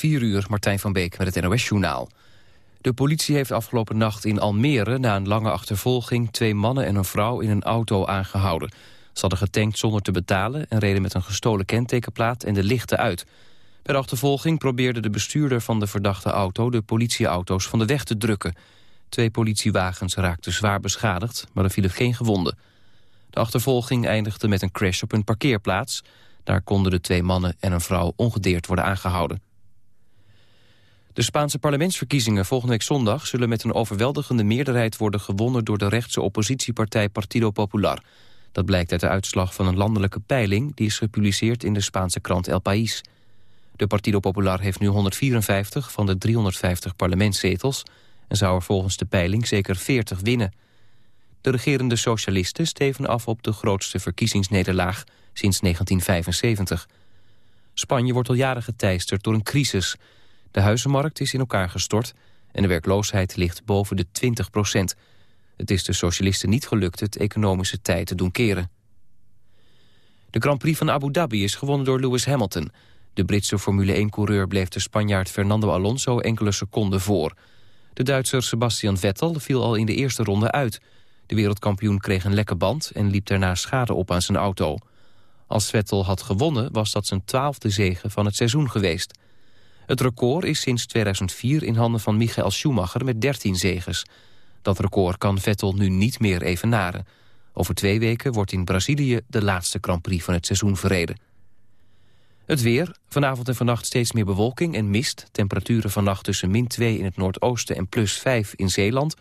4 uur, Martijn van Beek met het NOS-journaal. De politie heeft afgelopen nacht in Almere na een lange achtervolging... twee mannen en een vrouw in een auto aangehouden. Ze hadden getankt zonder te betalen en reden met een gestolen kentekenplaat en de lichten uit. Bij de achtervolging probeerde de bestuurder van de verdachte auto... de politieauto's van de weg te drukken. Twee politiewagens raakten zwaar beschadigd, maar er vielen geen gewonden. De achtervolging eindigde met een crash op een parkeerplaats... Daar konden de twee mannen en een vrouw ongedeerd worden aangehouden. De Spaanse parlementsverkiezingen volgende week zondag... zullen met een overweldigende meerderheid worden gewonnen... door de rechtse oppositiepartij Partido Popular. Dat blijkt uit de uitslag van een landelijke peiling... die is gepubliceerd in de Spaanse krant El País. De Partido Popular heeft nu 154 van de 350 parlementszetels... en zou er volgens de peiling zeker 40 winnen. De regerende socialisten steven af op de grootste verkiezingsnederlaag sinds 1975. Spanje wordt al jaren geteisterd door een crisis. De huizenmarkt is in elkaar gestort en de werkloosheid ligt boven de 20 procent. Het is de socialisten niet gelukt het economische tijd te doen keren. De Grand Prix van Abu Dhabi is gewonnen door Lewis Hamilton. De Britse Formule 1-coureur bleef de Spanjaard Fernando Alonso enkele seconden voor. De Duitser Sebastian Vettel viel al in de eerste ronde uit. De wereldkampioen kreeg een lekke band en liep daarna schade op aan zijn auto. Als Vettel had gewonnen was dat zijn twaalfde zege van het seizoen geweest. Het record is sinds 2004 in handen van Michael Schumacher met 13 zeges. Dat record kan Vettel nu niet meer evenaren. Over twee weken wordt in Brazilië de laatste Grand Prix van het seizoen verreden. Het weer. Vanavond en vannacht steeds meer bewolking en mist. Temperaturen vannacht tussen min 2 in het noordoosten en plus 5 in Zeeland.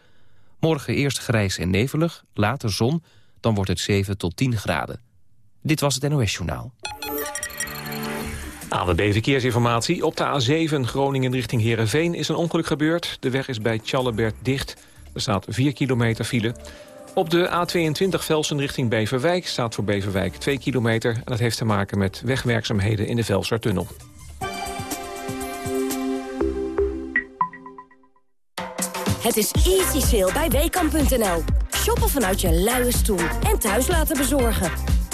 Morgen eerst grijs en nevelig, later zon. Dan wordt het 7 tot 10 graden. Dit was het NOS Journaal. AWB Verkeersinformatie. Op de A7 Groningen richting Heerenveen is een ongeluk gebeurd. De weg is bij Tjallebert dicht. Er staat 4 kilometer file. Op de A22 Velsen richting Beverwijk staat voor Beverwijk 2 kilometer. En dat heeft te maken met wegwerkzaamheden in de Velsertunnel. Het is easy sale bij WKAM.nl. Shoppen vanuit je luie stoel en thuis laten bezorgen.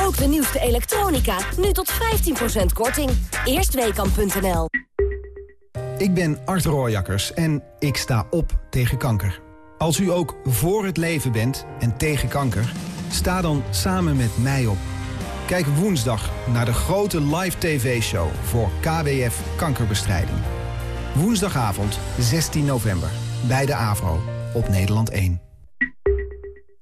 Ook de nieuwste elektronica, nu tot 15% korting. Eerstweekam.nl Ik ben Art Rooijakkers en ik sta op tegen kanker. Als u ook voor het leven bent en tegen kanker, sta dan samen met mij op. Kijk woensdag naar de grote live tv-show voor KWF Kankerbestrijding. Woensdagavond 16 november bij de AVRO op Nederland 1.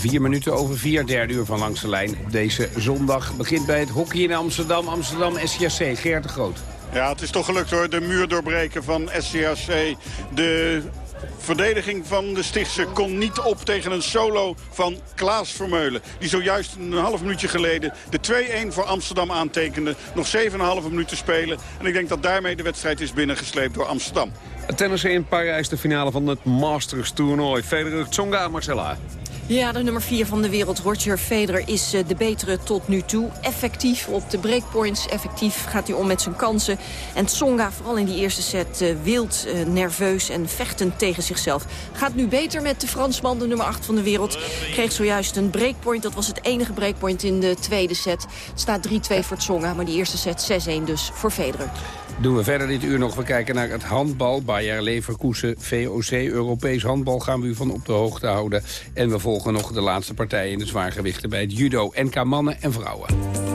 Vier minuten over vier, derde uur van Langs de Lijn. Deze zondag begint bij het hockey in Amsterdam. Amsterdam SCAC, Geert de Groot. Ja, het is toch gelukt hoor, de muur doorbreken van SCAC. De verdediging van de Stichtse kon niet op tegen een solo van Klaas Vermeulen. Die zojuist een half minuutje geleden de 2-1 voor Amsterdam aantekende. Nog 7,5 minuten spelen. En ik denk dat daarmee de wedstrijd is binnengesleept door Amsterdam. Het tennissen in Parijs, de finale van het Masters toernooi. Federer Tsonga, Marcella. Ja, de nummer 4 van de wereld, Roger Federer, is eh, de betere tot nu toe. Effectief op de breakpoints, effectief gaat hij om met zijn kansen. En Tsonga, vooral in die eerste set, eh, wild, eh, nerveus en vechtend tegen zichzelf. Gaat nu beter met de Fransman, de nummer 8 van de wereld. Kreeg zojuist een breakpoint, dat was het enige breakpoint in de tweede set. Staat 3-2 voor Tsonga, maar die eerste set 6-1 dus voor Federer doen we verder dit uur nog. We kijken naar het handbal. Bayer Leverkusen, VOC, Europees handbal gaan we u van op de hoogte houden. En we volgen nog de laatste partijen in de zwaargewichten bij het judo. NK mannen en vrouwen.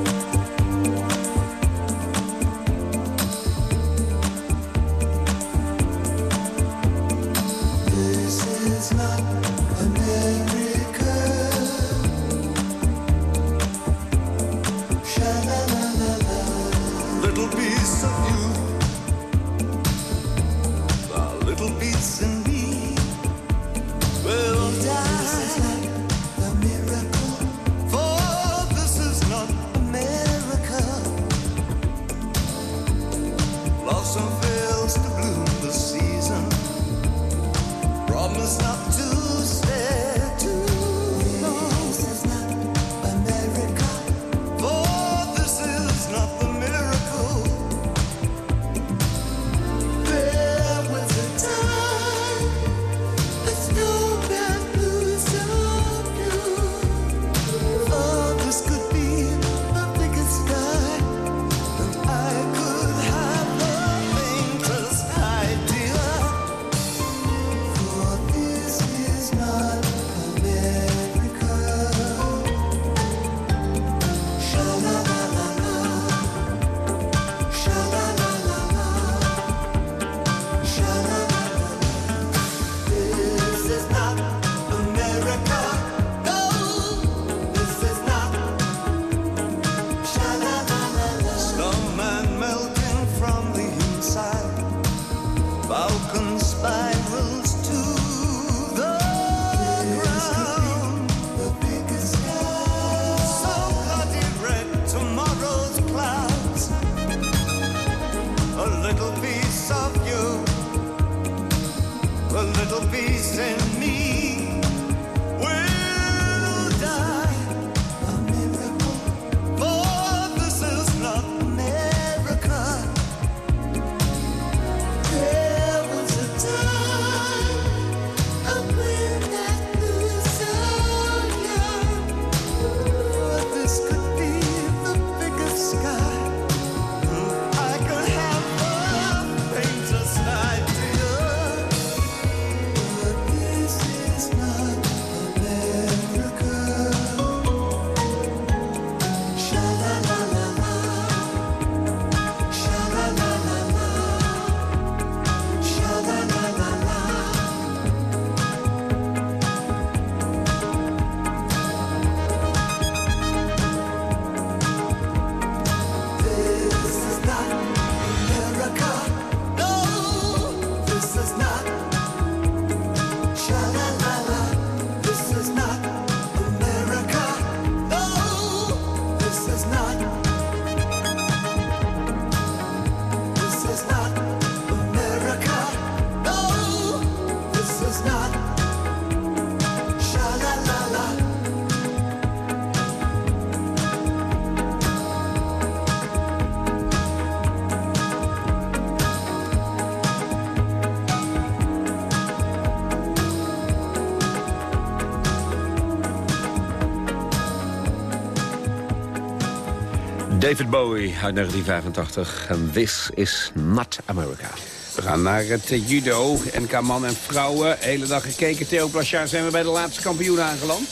David Bowie uit 1985. En This is not America. We gaan naar het eh, judo, NK man en vrouwen. Hele dag gekeken. Theo Plachard zijn we bij de laatste kampioen aangeland.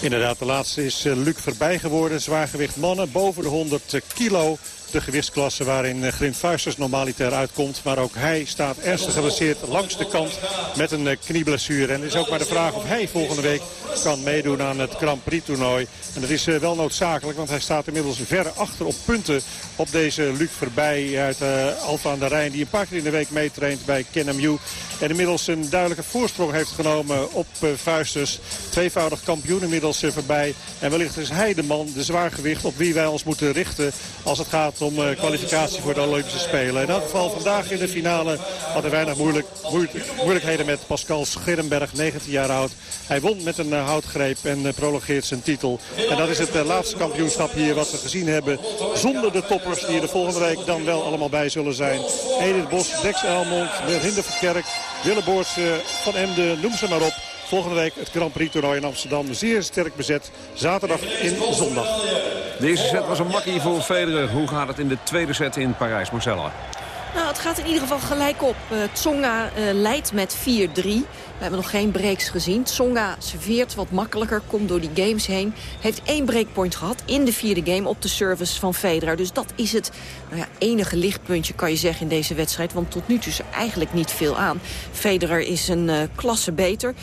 Inderdaad, de laatste is eh, Luc Verbij geworden. Zwaargewicht mannen boven de 100 kilo. De gewichtsklasse waarin eh, Grint Fuisters normaliter uitkomt. Maar ook hij staat ernstig geblesseerd langs de kant met een eh, knieblessure. En het is ook maar de vraag of hij volgende week kan meedoen aan het Grand Prix toernooi. En dat is eh, wel noodzakelijk, want hij staat inmiddels ver achter op punten op deze Luc Verbij uit uh, Alfa aan de Rijn. Die een paar keer in de week meetraint bij KenMU. En inmiddels een duidelijke voorsprong heeft genomen op uh, Vuisters. Tweevoudig kampioen inmiddels voorbij. En wellicht is hij de man, de zwaargewicht, op wie wij ons moeten richten als het gaat om kwalificatie voor de Olympische Spelen. In elk geval vandaag in de finale had hij weinig moeilijk, moeilijk, moeilijkheden met Pascal Scherrenberg, 19 jaar oud. Hij won met een houtgreep en prologeert zijn titel. En dat is het laatste kampioenschap hier wat we gezien hebben zonder de toppers die er de volgende week dan wel allemaal bij zullen zijn. Edith Bos, Dex Elmond, Hinder Verkerk, Wille Boortse, Van Emden, noem ze maar op. Volgende week het Grand Prix toernooi in Amsterdam. Zeer sterk bezet. Zaterdag in zondag. De eerste set was een makkie voor Federer. Hoe gaat het in de tweede set in Parijs, Marcella? Nou, het gaat in ieder geval gelijk op. Uh, Tsonga uh, leidt met 4-3. We hebben nog geen breaks gezien. Tsonga serveert wat makkelijker, komt door die games heen. Heeft één breakpoint gehad in de vierde game op de service van Federer. Dus dat is het nou ja, enige lichtpuntje, kan je zeggen, in deze wedstrijd. Want tot nu toe is er eigenlijk niet veel aan. Federer is een uh, klasse beter.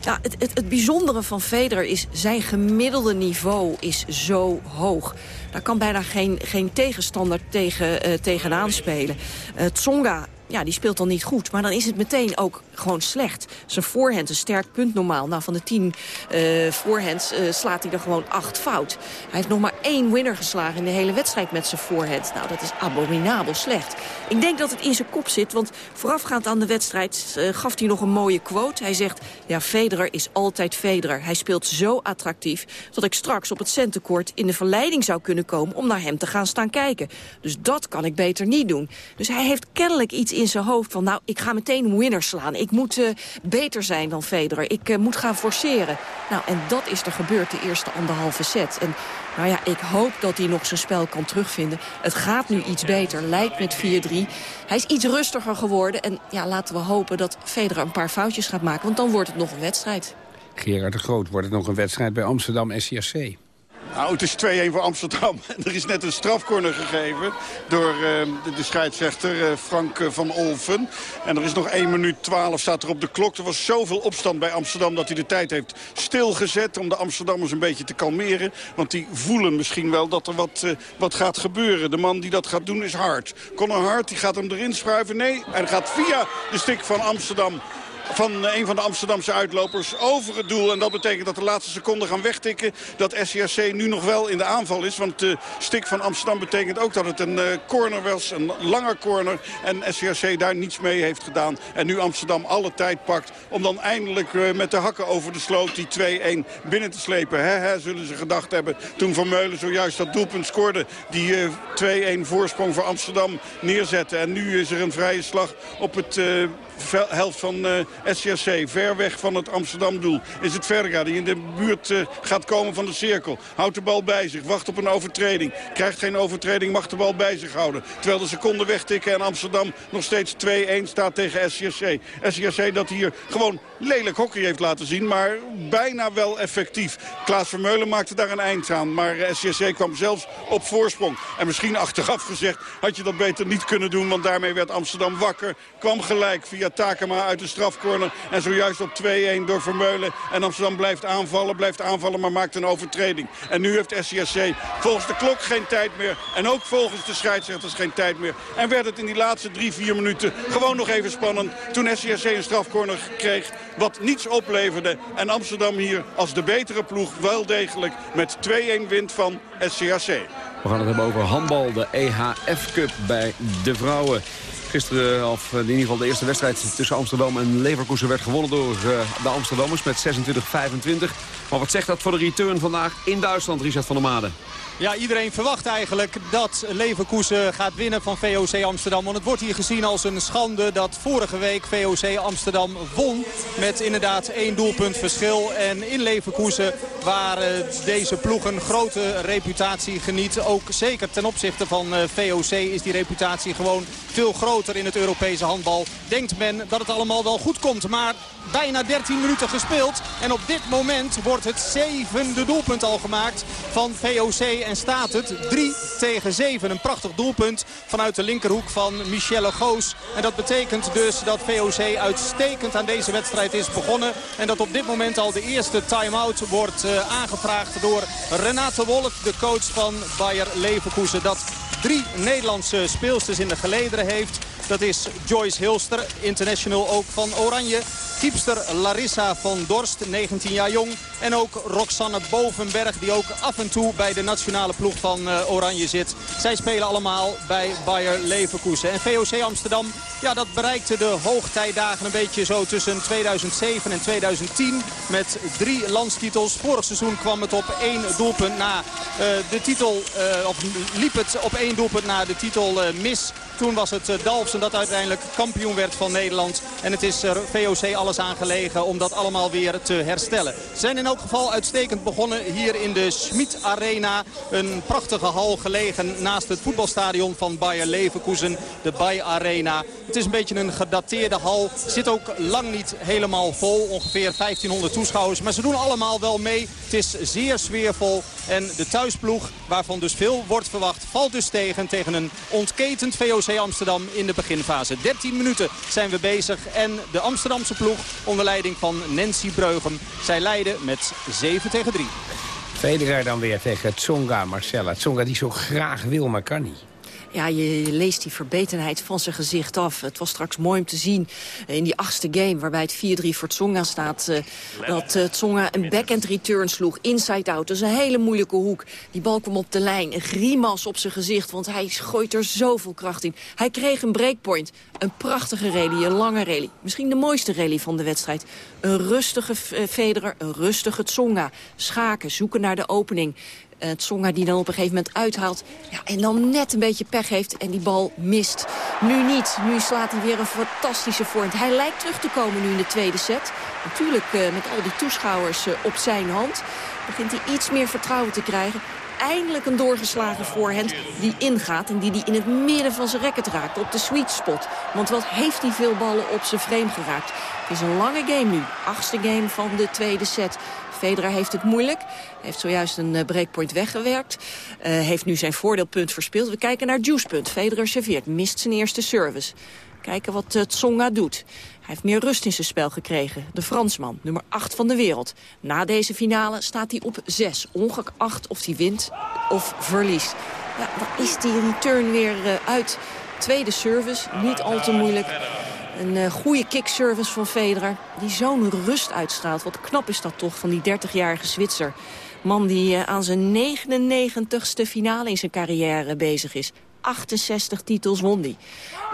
Ja, het, het, het bijzondere van Federer is zijn gemiddelde niveau is zo hoog. Daar kan bijna geen, geen tegenstander tegen, uh, tegenaan spelen. Uh, Tsonga ja, die speelt dan niet goed. Maar dan is het meteen ook gewoon slecht. Zijn voorhand, een sterk punt normaal. Nou, van de tien uh, voorhands uh, slaat hij er gewoon acht fout. Hij heeft nog maar één winner geslagen in de hele wedstrijd met zijn voorhand. Nou, dat is abominabel slecht. Ik denk dat het in zijn kop zit, want voorafgaand aan de wedstrijd uh, gaf hij nog een mooie quote. Hij zegt, ja, Federer is altijd Federer. Hij speelt zo attractief dat ik straks op het centenkort in de verleiding zou kunnen komen om naar hem te gaan staan kijken. Dus dat kan ik beter niet doen. Dus hij heeft kennelijk iets in zijn hoofd van, nou, ik ga meteen winner slaan. Ik moet uh, beter zijn dan Federer. Ik uh, moet gaan forceren. Nou, en dat is er gebeurd de eerste anderhalve set. En nou ja, ik hoop dat hij nog zijn spel kan terugvinden. Het gaat nu iets beter, lijkt met 4-3. Hij is iets rustiger geworden. En ja, laten we hopen dat Federer een paar foutjes gaat maken. Want dan wordt het nog een wedstrijd. Gerard de Groot, wordt het nog een wedstrijd bij Amsterdam SCRC? Nou, het is 2-1 voor Amsterdam. Er is net een strafcorner gegeven door uh, de, scheidsrechter uh, Frank uh, van Olven. En er is nog 1 minuut 12 staat er op de klok. Er was zoveel opstand bij Amsterdam dat hij de tijd heeft stilgezet... om de Amsterdammers een beetje te kalmeren. Want die voelen misschien wel dat er wat, wat gaat gebeuren. De man die dat gaat doen is Hart. Conor Hart die gaat hem erin schuiven. Nee, hij gaat via de stik van Amsterdam van een van de Amsterdamse uitlopers over het doel. En dat betekent dat de laatste seconden gaan wegtikken. Dat SCRC nu nog wel in de aanval is. Want de stik van Amsterdam betekent ook dat het een uh, corner was. Een lange corner. En SCRC daar niets mee heeft gedaan. En nu Amsterdam alle tijd pakt om dan eindelijk uh, met de hakken over de sloot die 2-1 binnen te slepen. Zullen ze gedacht hebben toen Van Meulen zojuist dat doelpunt scoorde. Die uh, 2-1 voorsprong voor Amsterdam neerzette. En nu is er een vrije slag op het helft van uh, SCRC. Ver weg van het Amsterdam-doel is het Verga die in de buurt uh, gaat komen van de cirkel. Houdt de bal bij zich, wacht op een overtreding. Krijgt geen overtreding, mag de bal bij zich houden. Terwijl de seconden wegtikken en Amsterdam nog steeds 2-1 staat tegen SCRC. SCRC dat hier gewoon lelijk hockey heeft laten zien, maar bijna wel effectief. Klaas Vermeulen maakte daar een eind aan, maar SCRC kwam zelfs op voorsprong. En misschien achteraf gezegd had je dat beter niet kunnen doen, want daarmee werd Amsterdam wakker. Kwam gelijk via Takema uit de strafcorner. En zojuist op 2-1 door Vermeulen. En Amsterdam blijft aanvallen, blijft aanvallen, maar maakt een overtreding. En nu heeft SCSC volgens de klok geen tijd meer. En ook volgens de scheidsrechters geen tijd meer. En werd het in die laatste drie, vier minuten gewoon nog even spannend. Toen SCSC een strafcorner kreeg, wat niets opleverde. En Amsterdam hier als de betere ploeg wel degelijk met 2-1 wint van SCAC. We gaan het hebben over handbal, de EHF Cup bij de vrouwen. Gisteren, of in ieder geval de eerste wedstrijd tussen Amsterdam en Leverkusen... werd gewonnen door uh, de Amsterdammers met 26-25. Maar wat zegt dat voor de return vandaag in Duitsland, Richard van der Made? Ja, iedereen verwacht eigenlijk dat Leverkusen gaat winnen van VOC Amsterdam. Want het wordt hier gezien als een schande dat vorige week VOC Amsterdam won. Met inderdaad één doelpunt verschil. En in Leverkusen waar deze ploeg een grote reputatie geniet. Ook zeker ten opzichte van VOC is die reputatie gewoon veel groter in het Europese handbal. Denkt men dat het allemaal wel goed komt. Maar bijna 13 minuten gespeeld. En op dit moment wordt het zevende doelpunt al gemaakt van VOC. En staat het 3 tegen 7. Een prachtig doelpunt vanuit de linkerhoek van Michelle Goos. En dat betekent dus dat VOC uitstekend aan deze wedstrijd is begonnen. En dat op dit moment al de eerste time-out wordt uh, aangevraagd door Renate Wolf, de coach van Bayer Leverkusen. Dat drie Nederlandse speelsters in de gelederen heeft. Dat is Joyce Hilster, international ook van Oranje. Kiepster Larissa van Dorst, 19 jaar jong. En ook Roxanne Bovenberg, die ook af en toe bij de nationale ploeg van uh, Oranje zit. Zij spelen allemaal bij Bayer Leverkusen. En VOC Amsterdam, ja, dat bereikte de hoogtijdagen een beetje zo tussen 2007 en 2010. Met drie landstitels. Vorig seizoen kwam het op één doelpunt na uh, de titel, uh, of liep het op één doelpunt na de titel mis. Toen was het Dalfsen dat uiteindelijk kampioen werd van Nederland. En het is er VOC alles aangelegen om dat allemaal weer te herstellen. Ze zijn in elk geval uitstekend begonnen hier in de Schmid Arena. Een prachtige hal gelegen naast het voetbalstadion van Bayer Leverkusen. De Bayer Arena. Het is een beetje een gedateerde hal. Zit ook lang niet helemaal vol. Ongeveer 1500 toeschouwers. Maar ze doen allemaal wel mee. Het is zeer sfeervol. En de thuisploeg, waarvan dus veel wordt verwacht, valt dus tegen. Tegen een ontketend VOC Amsterdam in de beginfase. 13 minuten zijn we bezig. En de Amsterdamse ploeg onder leiding van Nancy Breugem. Zij leiden met 7 tegen 3. Federer dan weer tegen Tsonga, Marcella. Tsonga die zo graag wil, maar kan niet. Ja, je leest die verbetenheid van zijn gezicht af. Het was straks mooi om te zien in die achtste game... waarbij het 4-3 voor Tsonga staat... Uh, dat uh, Tsonga een backhand return sloeg, inside-out. Dat is een hele moeilijke hoek. Die bal kwam op de lijn, een grimas op zijn gezicht... want hij gooit er zoveel kracht in. Hij kreeg een breakpoint. Een prachtige rally, een lange rally. Misschien de mooiste rally van de wedstrijd. Een rustige Federer, een rustige Tsonga. Schaken, zoeken naar de opening... Uh, Tsonga die dan op een gegeven moment uithaalt. Ja, en dan net een beetje pech heeft en die bal mist. Nu niet. Nu slaat hij weer een fantastische voorhand. Hij lijkt terug te komen nu in de tweede set. Natuurlijk uh, met al die toeschouwers uh, op zijn hand. Begint hij iets meer vertrouwen te krijgen. Eindelijk een doorgeslagen voorhand die ingaat... en die hij in het midden van zijn racket raakt, op de sweet spot. Want wat heeft hij veel ballen op zijn frame geraakt. Het is een lange game nu. Achtste game van de tweede set. Federer heeft het moeilijk. Heeft zojuist een uh, breakpoint weggewerkt. Uh, heeft nu zijn voordeelpunt verspeeld. We kijken naar juicepunt. Federer serveert. Mist zijn eerste service. Kijken wat uh, Tsonga doet. Hij heeft meer rust in zijn spel gekregen. De Fransman, nummer 8 van de wereld. Na deze finale staat hij op 6. Ongeacht of hij wint of verliest. Ja, dan is die return weer uit. Tweede service, niet al te moeilijk. Een uh, goede kickservice van Federer, die zo'n rust uitstraalt. Wat knap is dat toch, van die 30-jarige Zwitser. Man die uh, aan zijn 99ste finale in zijn carrière bezig is. 68 titels won die.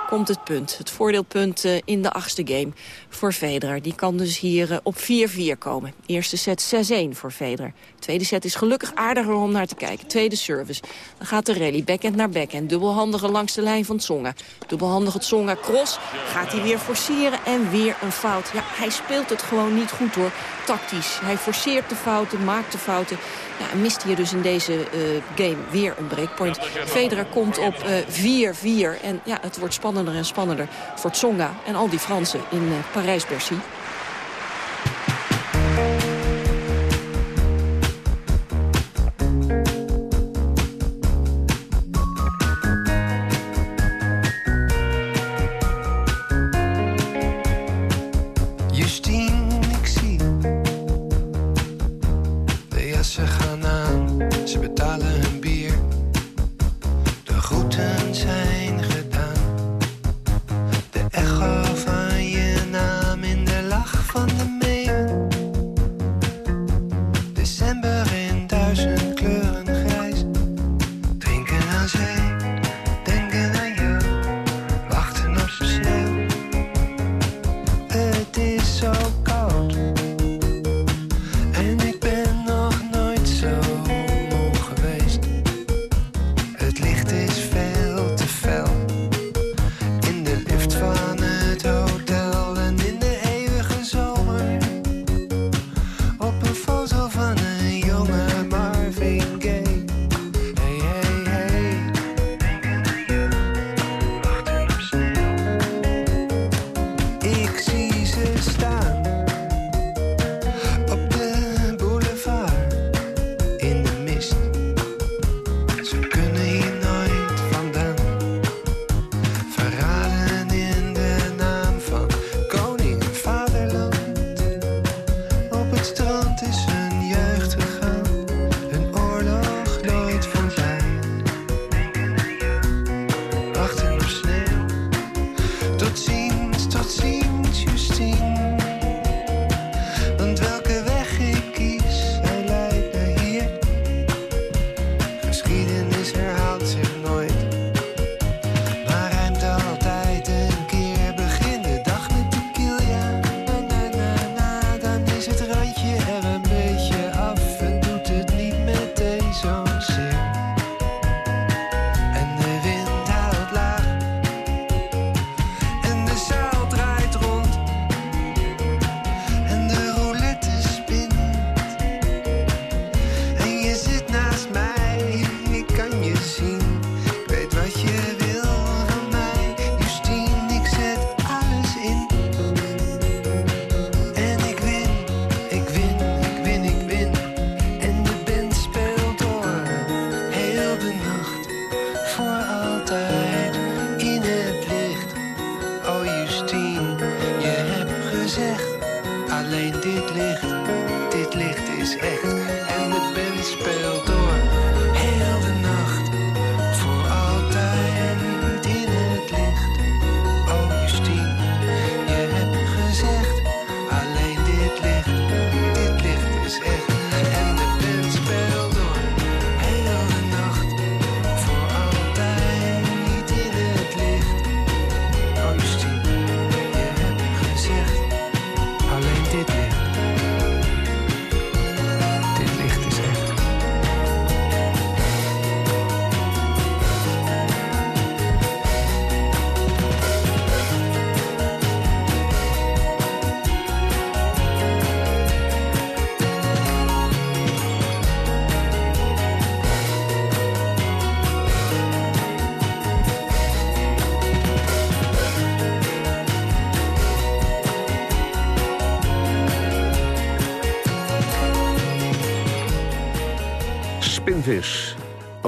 Komt het punt, het voordeelpunt uh, in de achtste game voor Federer. Die kan dus hier op 4-4 komen. Eerste set 6-1 voor Federer. Tweede set is gelukkig aardiger om naar te kijken. Tweede service. Dan gaat de rally backhand naar backhand. Dubbelhandige langs de lijn van Tsonga. Dubbelhandige Tsonga cross. Gaat hij weer forceren en weer een fout. Ja, hij speelt het gewoon niet goed hoor. Tactisch. Hij forceert de fouten, maakt de fouten. Ja, mist hier dus in deze uh, game weer een breakpoint. Federer komt op 4-4. Uh, en ja, het wordt spannender en spannender voor Tsonga en al die Fransen in uh, Parijs-Bercy.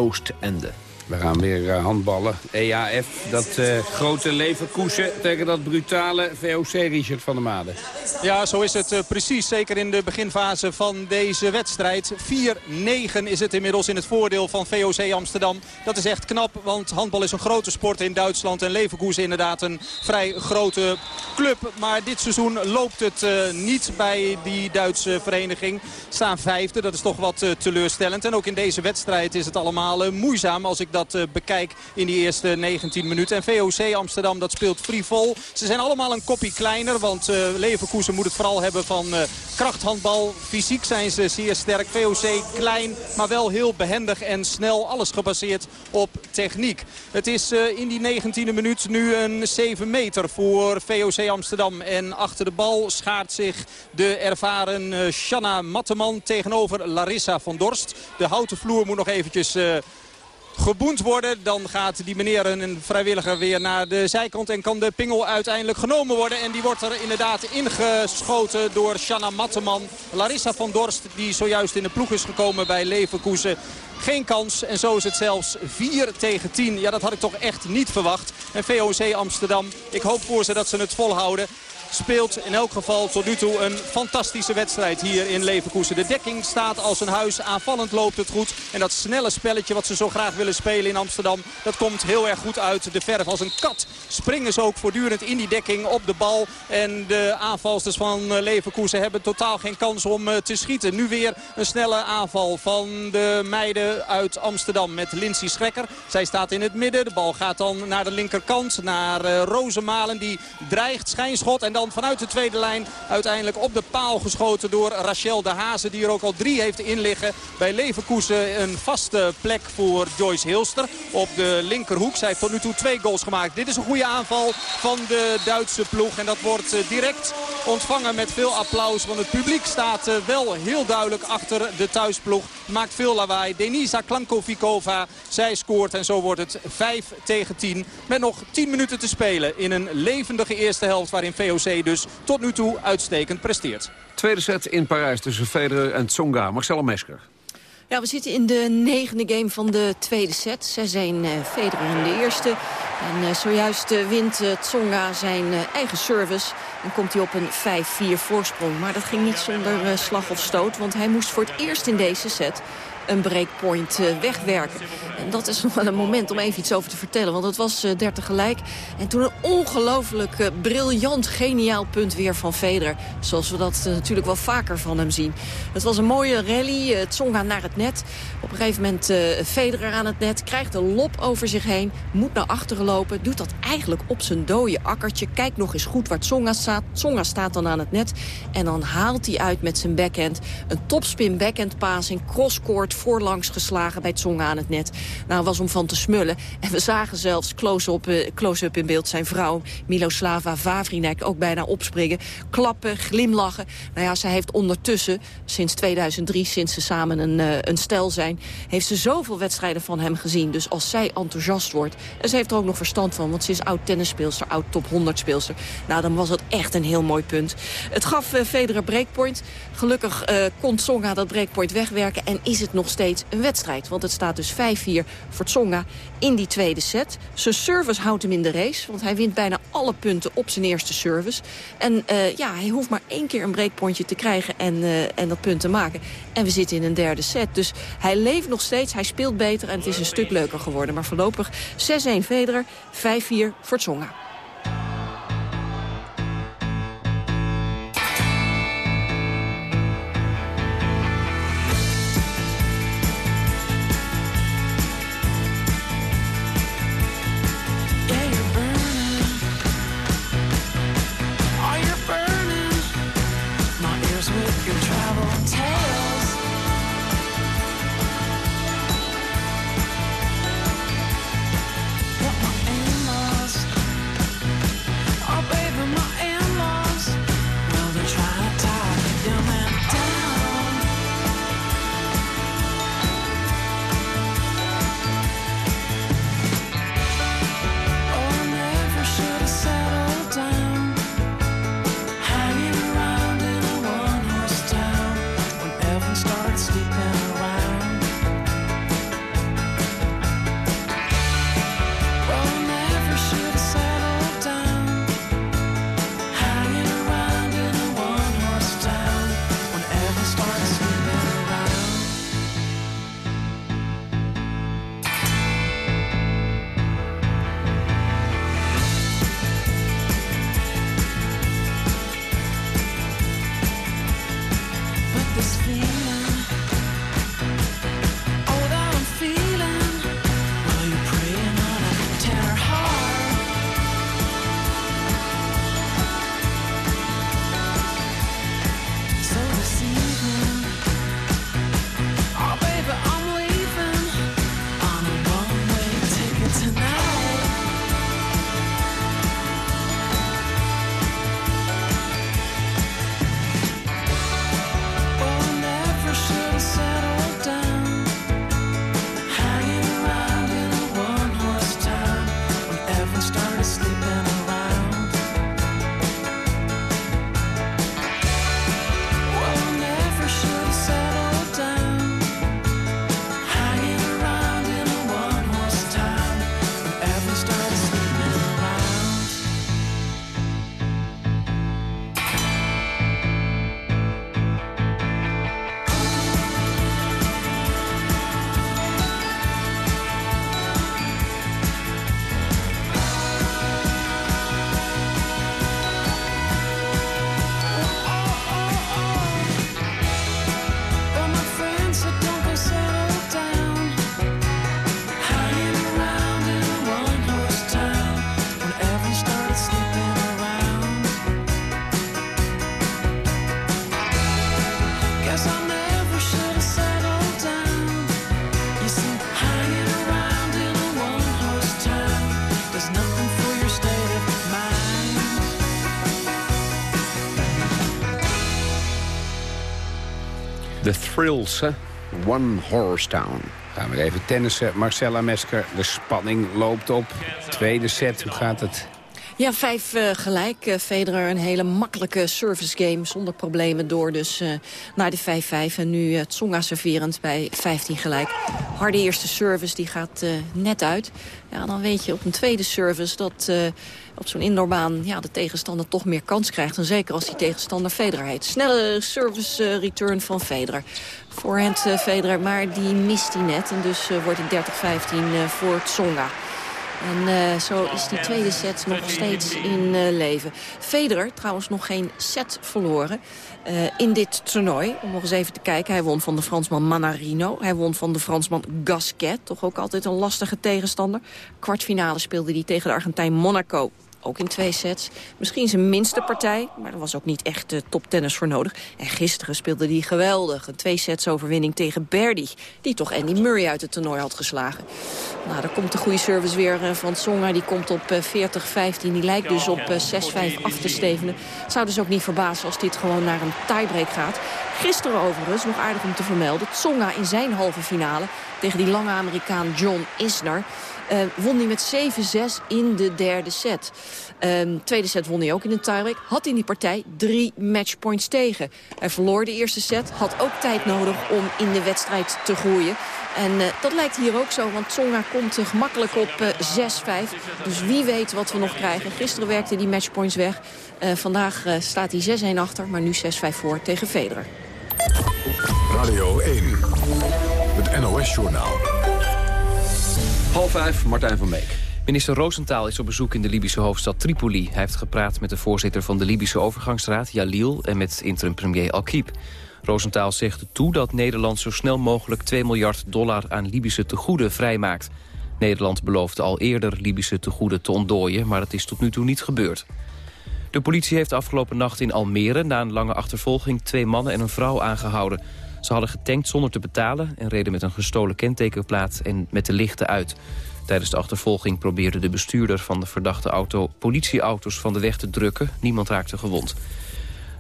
Oostende. We gaan weer eh, handballen. EAF, dat eh, grote Leverkusen tegen dat brutale VOC, Richard van der Made. Ja, zo is het eh, precies. Zeker in de beginfase van deze wedstrijd. 4-9 is het inmiddels in het voordeel van VOC Amsterdam. Dat is echt knap, want handbal is een grote sport in Duitsland. En Leverkusen inderdaad een vrij grote club. Maar dit seizoen loopt het eh, niet bij die Duitse vereniging. Staan vijfde, dat is toch wat eh, teleurstellend. En ook in deze wedstrijd is het allemaal moeizaam als ik dat bekijk in die eerste 19 minuten. En VOC Amsterdam, dat speelt frivol. Ze zijn allemaal een kopje kleiner, want eh, Leverkusen moet het vooral hebben van eh, krachthandbal. Fysiek zijn ze zeer sterk. VOC klein, maar wel heel behendig en snel. Alles gebaseerd op techniek. Het is eh, in die 19e minuut nu een 7 meter voor VOC Amsterdam. En achter de bal schaart zich de ervaren eh, Shanna Matteman tegenover Larissa van Dorst. De houten vloer moet nog eventjes... geboend worden. Dan gaat die meneer een vrijwilliger weer naar de zijkant en kan de pingel uiteindelijk genomen worden. En die wordt er inderdaad ingeschoten door Shanna Matteman. Larissa van Dorst die zojuist in de ploeg is gekomen bij Leverkusen. Geen kans en zo is het zelfs 4 tegen 10. Ja, dat had ik toch echt niet verwacht. En VOC Amsterdam, ik hoop voor ze dat ze het volhouden speelt in elk geval tot nu toe een fantastische wedstrijd hier in Leverkusen. De dekking staat als een huis. Aanvallend loopt het goed. En dat snelle spelletje wat ze zo graag willen spelen in Amsterdam... dat komt heel erg goed uit de verf. Als een kat springen ze ook voortdurend in die dekking op de bal. En de aanvalsters van eh, Leverkusen hebben totaal geen kans om eh, te schieten. Nu weer een snelle aanval van de meiden uit Amsterdam met Lindsay Schrekker. Zij staat in het midden. De bal gaat dan naar de linkerkant, naar uh, Rosemalen. Die dreigt, schijnschot. En vanuit de tweede lijn uiteindelijk op de paal geschoten door Rachel de Hazen. Die er ook al drie heeft in liggen. Bij Leverkusen een vaste plek voor Joyce Hilster op de linkerhoek. Zij heeft tot nu toe twee goals gemaakt. Dit is een goede aanval van de Duitse ploeg. En dat wordt eh, direct ontvangen met veel applaus. Want het publiek staat eh, wel heel duidelijk achter de thuisploeg. Maakt veel lawaai. Denisa Klankovikova, zij scoort. En zo wordt het 5 tegen 10. Met nog 10 minuten te spelen in een levendige eerste helft waarin VOC dus tot nu toe uitstekend presteert. Tweede set in Parijs tussen Federer en Tsonga. Marcelo Mesker. Ja, we zitten in de negende game van de tweede set. Zij zijn uh, Federer in de eerste. En uh, zojuist uh, wint Tsonga zijn eigen service. En komt hij op een 5-4 voorsprong. Maar dat ging niet zonder slag of stoot. Want hij moest voor het eerst in deze set een breakpoint uh, wegwerken. En dat is nog wel een moment om even iets over te vertellen. Want het was uh, 30 gelijk. En toen een ongelooflijk uh, briljant, geniaal punt weer van Federer. Zoals we dat natuurlijk wel vaker van hem zien. Het was een mooie rally. Tsonga naar het net. Op een gegeven moment Federer aan het net. Krijgt een lop over zich heen. Moet naar achteren lopen. Doet dat eigenlijk op zijn dode akkertje. Kijkt nog eens goed waar Tsonga staat. Tsonga staat dan aan het net. En dan haalt hij uit met zijn backhand. Een topspin backhand passing. Crosscourt voorlangs geslagen bij Tsonga aan het net. Nou, was om van te smullen. En we zagen zelfs close-up uh, close in beeld zijn vrouw, Miloslava Vavrinek, ook bijna opspringen. Klappen, glimlachen. Nou ja, zij heeft ondertussen, sinds 2003, sinds ze samen een, uh, een stel zijn... heeft ze zoveel wedstrijden van hem gezien. Dus als zij enthousiast wordt... en ze heeft er ook nog verstand van, want ze is oud tennisspeelster, oud top 100 speelster. Nou, dan was het echt een heel mooi punt. Het gaf uh, Federer breakpoint. Gelukkig kon Tsonga dat breakpoint wegwerken en is het nog nog steeds een wedstrijd. Want het staat dus 5-4 voor Tsonga in die tweede set. Zijn service houdt hem in de race, want hij wint bijna alle punten op zijn eerste service. En uh, ja, hij hoeft maar één keer een breakpointje te krijgen en, uh, en dat punt te maken. En we zitten in een derde set. Dus hij leeft nog steeds, hij speelt beter en het is een stuk leuker geworden. Maar voorlopig 6-1 Federer, 5-4 voor Tsonga. Thrills, One Horse Town. Gaan we even tennissen. Marcella Mesker, de spanning loopt op. Tweede set, hoe gaat het? Ja, vijf uh, gelijk. Uh, Federer een hele makkelijke service game zonder problemen door. Dus uh, naar de 5-5 en nu uh, Tsonga serverend bij 15 gelijk. Harde eerste service, die gaat net uit. Ja, dan weet je op een tweede service dat op zo'n indoorbaan ja, de tegenstander toch meer kans krijgt. En zeker als die tegenstander Federer heet. Snelle service uh, return van Federer. Voorhand uh, Federer, maar die mist hij net. En dus uh, wordt het 30-15 voor Tsonga. En zo is die tweede set nog steeds in leven. Federer trouwens nog geen set verloren in dit toernooi. Om nog eens even te kijken. Hij won van de Fransman Manarino. Hij won van de Fransman Gasquet. Toch ook altijd een lastige tegenstander. Kwartfinale speelde hij tegen de Argentijn Monaco ook in twee sets. Misschien zijn minste partij, maar er was ook niet echt uh, toptennis voor nodig. En gisteren speelde hij geweldig. Een twee sets overwinning tegen Berdy. Die toch Andy Murray uit het toernooi had geslagen. Nou, daar komt de goede service weer uh, van Tsonga. Die komt op uh, 40-15. Die lijkt dus op 6-5 af te stevenen. Het zou dus ook niet verbazen als dit gewoon naar een tiebreak gaat. Gisteren overigens, nog aardig om te vermelden... Tsonga in zijn halve finale tegen die lange Amerikaan John Isner... Uh, won hij met 7-6 in de derde set. Um, tweede set won hij ook in een tiebreak. Had in die partij drie matchpoints tegen. Hij verloor de eerste set. Had ook tijd nodig om in de wedstrijd te groeien. En uh, dat lijkt hier ook zo, want Tsonga komt uh, gemakkelijk op uh, 6-5. Dus wie weet wat we nog krijgen. Gisteren werkte die matchpoints weg. vandaag staat hij 6-1 achter, maar nu 6-5 voor tegen Federer. Radio 1, het NOS-journaal. Half vijf, Martijn van Beek. Minister Roosentaal is op bezoek in de Libische hoofdstad Tripoli. Hij heeft gepraat met de voorzitter van de Libische overgangsraad, Jalil... en met interim-premier Al-Kiep. Roosentaal zegt toe dat Nederland zo snel mogelijk 2 miljard dollar aan Libische tegoeden vrijmaakt. Nederland beloofde al eerder Libische tegoeden te ontdooien, maar dat is tot nu toe niet gebeurd. De politie heeft afgelopen nacht in Almere na een lange achtervolging twee mannen en een vrouw aangehouden. Ze hadden getankt zonder te betalen en reden met een gestolen kentekenplaat en met de lichten uit. Tijdens de achtervolging probeerde de bestuurder van de verdachte auto politieauto's van de weg te drukken. Niemand raakte gewond.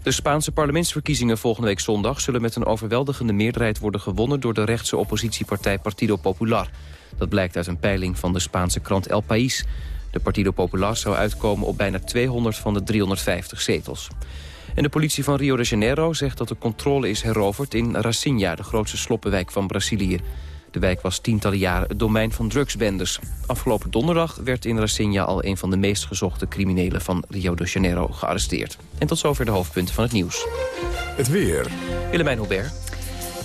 De Spaanse parlementsverkiezingen volgende week zondag... zullen met een overweldigende meerderheid worden gewonnen... door de rechtse oppositiepartij Partido Popular. Dat blijkt uit een peiling van de Spaanse krant El País. De Partido Popular zou uitkomen op bijna 200 van de 350 zetels. En de politie van Rio de Janeiro zegt dat de controle is heroverd in Racinha... de grootste sloppenwijk van Brazilië. De wijk was tientallen jaren het domein van drugsbendes. Afgelopen donderdag werd in Racinha al een van de meest gezochte criminelen van Rio de Janeiro gearresteerd. En tot zover de hoofdpunten van het nieuws. Het weer. Willemijn Hubert.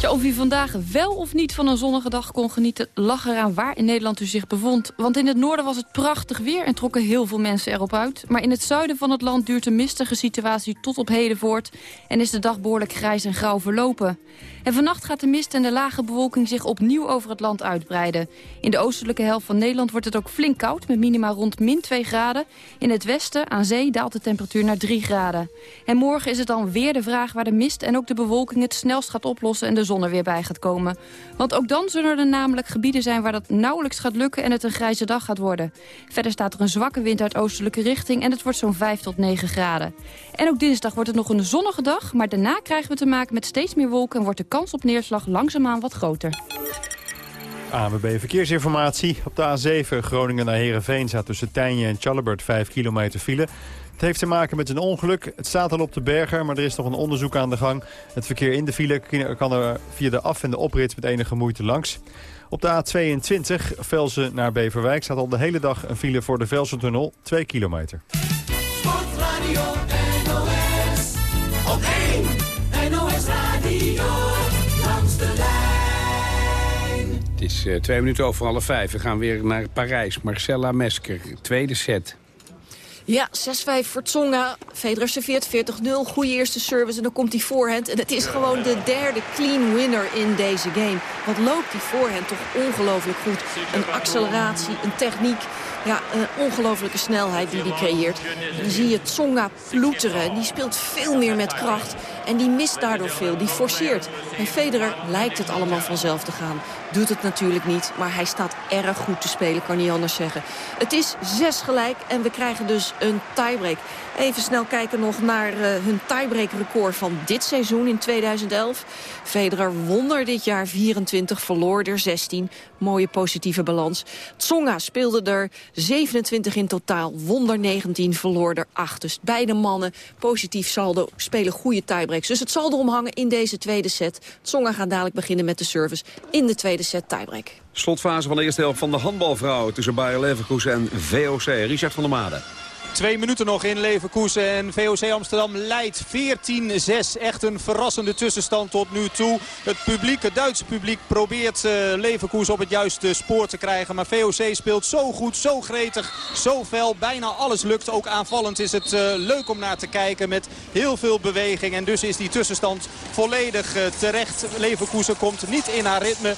Of u vandaag wel of niet van een zonnige dag kon genieten... lag eraan waar in Nederland u zich bevond. Want in het noorden was het prachtig weer en trokken heel veel mensen erop uit. Maar in het zuiden van het land duurt de mistige situatie tot op heden voort... en is de dag behoorlijk grijs en grauw verlopen. En vannacht gaat de mist en de lage bewolking zich opnieuw over het land uitbreiden. In de oostelijke helft van Nederland wordt het ook flink koud... met minima rond min 2 graden. In het westen, aan zee, daalt de temperatuur naar 3 graden. En morgen is het dan weer de vraag waar de mist en ook de bewolking... het snelst gaat oplossen en de zon er weer bij gaat komen. Want ook dan zullen er namelijk gebieden zijn... waar dat nauwelijks gaat lukken en het een grijze dag gaat worden. Verder staat er een zwakke wind uit oostelijke richting... en het wordt zo'n 5 tot 9 graden. En ook dinsdag wordt het nog een zonnige dag... maar daarna krijgen we te maken met steeds meer wolken... en wordt de kans op neerslag langzaamaan wat groter. ANWB Verkeersinformatie. Op de A7 Groningen naar Heerenveen staat tussen Tijnje en Challerbert 5 kilometer file. Het heeft te maken met een ongeluk. Het staat al op de berger, maar er is nog een onderzoek aan de gang. Het verkeer in de file kan er via de af- en de oprit met enige moeite langs. Op de A22 Velzen naar Beverwijk staat al de hele dag een file voor de Velsentunnel, 2 kilometer. Is uh, twee minuten over half vijf. We gaan weer naar Parijs. Marcella Mesker, tweede set. Ja, 6-5 voor Tsonga. Federer serveert 40-0. Goede eerste service en dan komt die voorhand. En het is gewoon de derde clean winner in deze game. Wat loopt die voorhand toch ongelooflijk goed. Een acceleratie, een techniek. Ja, een ongelofelijke snelheid die hij creëert. Dan zie je Tsonga ploeteren. Die speelt veel meer met kracht. En die mist daardoor veel. Die forceert. En Federer lijkt het allemaal vanzelf te gaan. Doet het natuurlijk niet. Maar hij staat erg goed te spelen, kan niet anders zeggen. Het is zes gelijk en we krijgen dus een tiebreak. Even snel kijken nog naar uh, hun tiebreak-record van dit seizoen in 2011. Federer won er dit jaar 24, verloor er 16. Mooie positieve balans. Tsonga speelde er 27 in totaal, won er 19, verloor er 8. Dus beide mannen, positief saldo, spelen goede tiebreaks. Dus het zal erom hangen in deze tweede set. Tsonga gaat dadelijk beginnen met de service in de tweede set tiebreak. Slotfase van de eerste helft van de handbalvrouwen tussen Bayer Leverkusen en VOC. Richard van der Made. Twee minuten nog in Leverkusen en VOC Amsterdam leidt 14-6. Echt een verrassende tussenstand tot nu toe. Het publiek, het Duitse publiek probeert uh, Leverkusen op het juiste spoor te krijgen. Maar VOC speelt zo goed, zo gretig, zo fel. Bijna alles lukt. Ook aanvallend is het uh, leuk om naar te kijken met heel veel beweging. En dus is die tussenstand volledig uh, terecht. Leverkusen komt niet in haar ritme.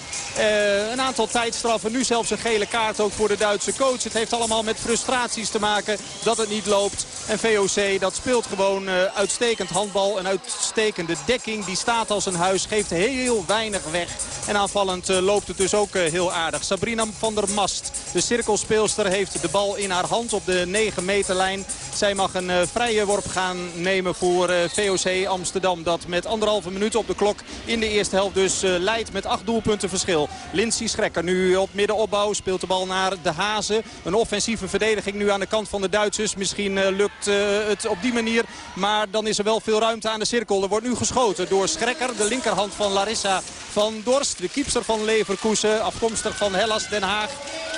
een aantal tijdstraffen, nu zelfs een gele kaart ook voor de Duitse coach. Het heeft allemaal met frustraties te maken dat het niet loopt. En VOC dat speelt gewoon uh, uitstekend handbal. Een uitstekende dekking. Die staat als een huis. Geeft heel weinig weg. En aanvallend uh, loopt het dus ook uh, heel aardig. Sabrina van der Mast, de cirkelspeelster, heeft de bal in haar hand op de 9 meterlijn. Zij mag een vrije worp gaan nemen voor VOC Amsterdam. Dat met anderhalve minuut op de klok in de eerste helft dus leidt met acht doelpunten verschil. Lindsay Schrekker nu op middenopbouw. Speelt de bal naar de Hazen. Een offensieve verdediging nu aan de kant van de Duitsers. Misschien lukt het op die manier. Maar dan is er wel veel ruimte aan de cirkel. Er wordt nu geschoten door Schrekker. De linkerhand van Larissa van Dorst. De kiepster van Leverkusen. Afkomstig van Hellas Den Haag.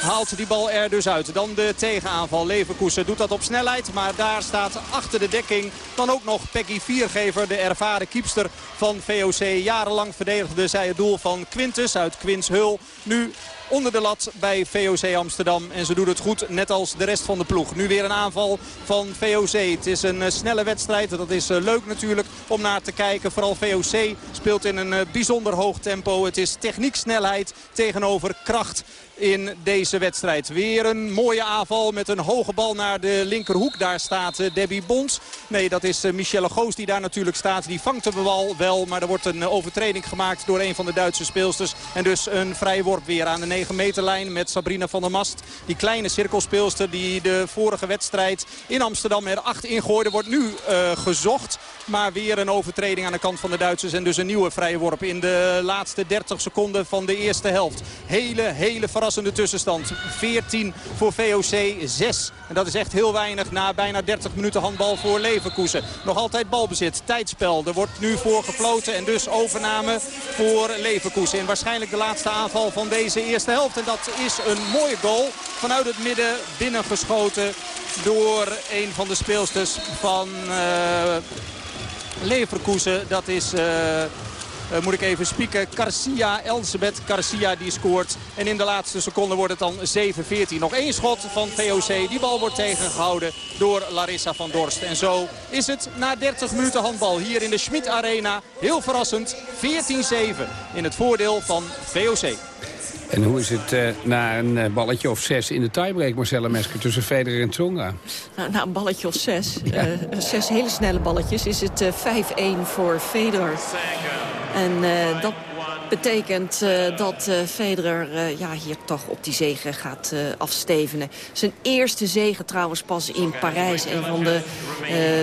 Haalt die bal er dus uit. Dan de tegenaanval. Leverkusen doet dat op snelheid. Maar daar staat achter de dekking dan ook nog Peggy Viergever. De ervaren kiepster van VOC. Jarenlang verdedigde zij het doel van Quintus uit Quinshul. Nu onder de lat bij VOC Amsterdam. En ze doet het goed, net als de rest van de ploeg. Nu weer een aanval van VOC. Het is een eh, snelle wedstrijd. Dat is eh, leuk natuurlijk om naar te kijken. Vooral VOC speelt in een eh, bijzonder hoog tempo. Het is techniek, snelheid tegenover kracht in deze wedstrijd. Weer een mooie aanval met een hoge bal naar de linkerhoek. Daar staat uh, Debbie Bons. Nee, dat is uh, Michelle Goos die daar natuurlijk staat. Die vangt de bal wel, maar er wordt een uh, overtreding gemaakt door een van de Duitse speelsters. En dus een vrije worp weer aan de 9 meterlijn met Sabrina van der Mast. Die kleine cirkelspeelster die de vorige wedstrijd in Amsterdam er 8 ingooide. Wordt nu gezocht. Maar weer een overtreding aan de kant van de Duitsers. En dus een nieuwe vrije worp in de laatste 30 seconden van de eerste helft. Hele, hele verrassende tussenstand. 14 voor VOC, 6. En dat is echt heel weinig na bijna 30 minuten handbal voor Leverkusen. Nog altijd balbezit, tijdspel. Er wordt nu voor gefloten en dus overname voor Leverkusen. En waarschijnlijk de laatste aanval van deze eerste helft. En dat is een mooie goal vanuit het midden binnengeschoten door een van de speelsters van... Uh, Leverkusen. Dat is... Uh, uh, moet ik even spieken. Garcia, Elisabeth Garcia die scoort. En in de laatste seconde wordt het dan 7-14. Nog één schot van VOC. Die bal wordt tegengehouden door Larissa van Dorst. En zo is het na 30 minuten handbal hier in de Schmid Arena. Heel verrassend 14-7 in het voordeel van VOC. En hoe is het uh, na een uh, balletje of zes in de tiebreak, Marcella Mesker, tussen Federer en Tsonga? Nou, na een balletje of zes, ja. uh, zes hele snelle balletjes, is het 5-1 voor Federer. En dat betekent uh, dat uh, Federer uh, ja, hier toch op die zegen gaat afstevenen. Zijn eerste zegen trouwens pas in Parijs. Een van de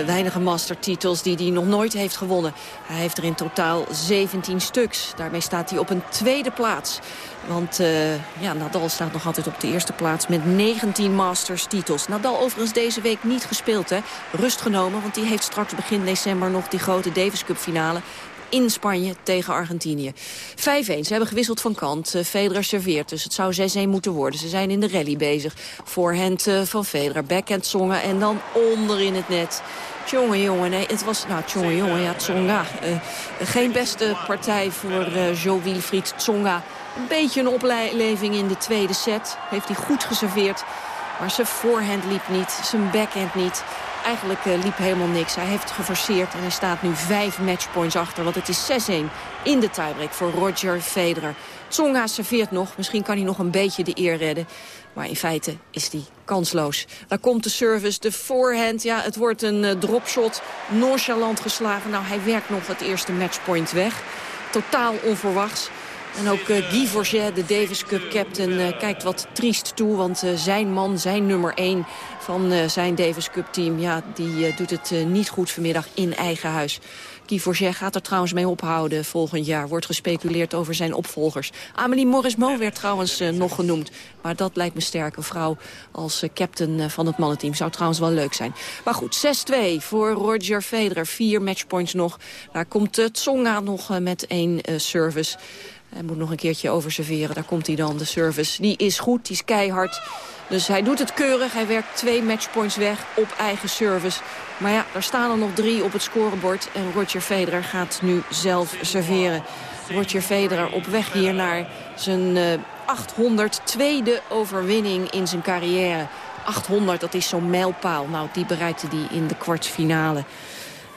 weinige mastertitels die hij nog nooit heeft gewonnen. Hij heeft er in totaal 17 stuks. Daarmee staat hij op een tweede plaats. Want ja, Nadal staat nog altijd op de eerste plaats met 19 Masters titels. Nadal overigens deze week niet gespeeld. Hè. Rust genomen, want die heeft straks begin december nog die grote Davis Cup finale in Spanje tegen Argentinië. 5-1. Ze hebben gewisseld van kant. Uh, Federer serveert, dus het zou 6-1 moeten worden. Ze zijn in de rally bezig. Voorhand uh, van Federer, backhand Zongen en dan onder in het net. Tjonge jongen, nee, het was, nou tjonge jongen, ja, Tsonga. Uh, geen beste partij voor uh, Jo Wilfried Tsonga. Een beetje een opleving in de tweede set. Heeft hij goed geserveerd. Maar zijn voorhand liep niet, zijn backhand niet. Eigenlijk uh, liep helemaal niks. Hij heeft geforceerd en hij staat nu vijf matchpoints achter. Want het is 6-1 in de tiebreak voor Roger Federer. Tsonga serveert nog. Misschien kan hij nog een beetje de eer redden. Maar in feite is hij kansloos. Daar komt de service, de voorhand. Ja, het wordt een uh, dropshot. Nonchalant geslagen. Nou, hij werkt nog het eerste matchpoint weg. Totaal onverwachts. En ook uh, Guy Forget, de Davis Cup captain, uh, kijkt wat triest toe. Want uh, zijn man, zijn nummer 1 van zijn Davis Cup team... Ja, die doet het niet goed vanmiddag in eigen huis. Guy Forget gaat er trouwens mee ophouden volgend jaar. Wordt gespeculeerd over zijn opvolgers. Amelie Morris-Mo werd trouwens nog genoemd. Maar dat lijkt me sterk. Een vrouw als captain van het mannenteam zou trouwens wel leuk zijn. Maar goed, 6-2 voor Roger Federer. Vier matchpoints nog. Daar komt Tsonga nog met één service. Hij moet nog een keertje overserveren. Daar komt hij dan, de service. Die is goed, die is keihard. Dus hij doet het keurig. Hij werkt twee matchpoints weg op eigen service. Maar ja, er staan er nog drie op het scorebord. En Roger Federer gaat nu zelf serveren. Roger Federer op weg hier naar zijn uh, 802e overwinning in zijn carrière. 800, dat is zo'n mijlpaal. Nou, die bereikte hij in de kwartfinale.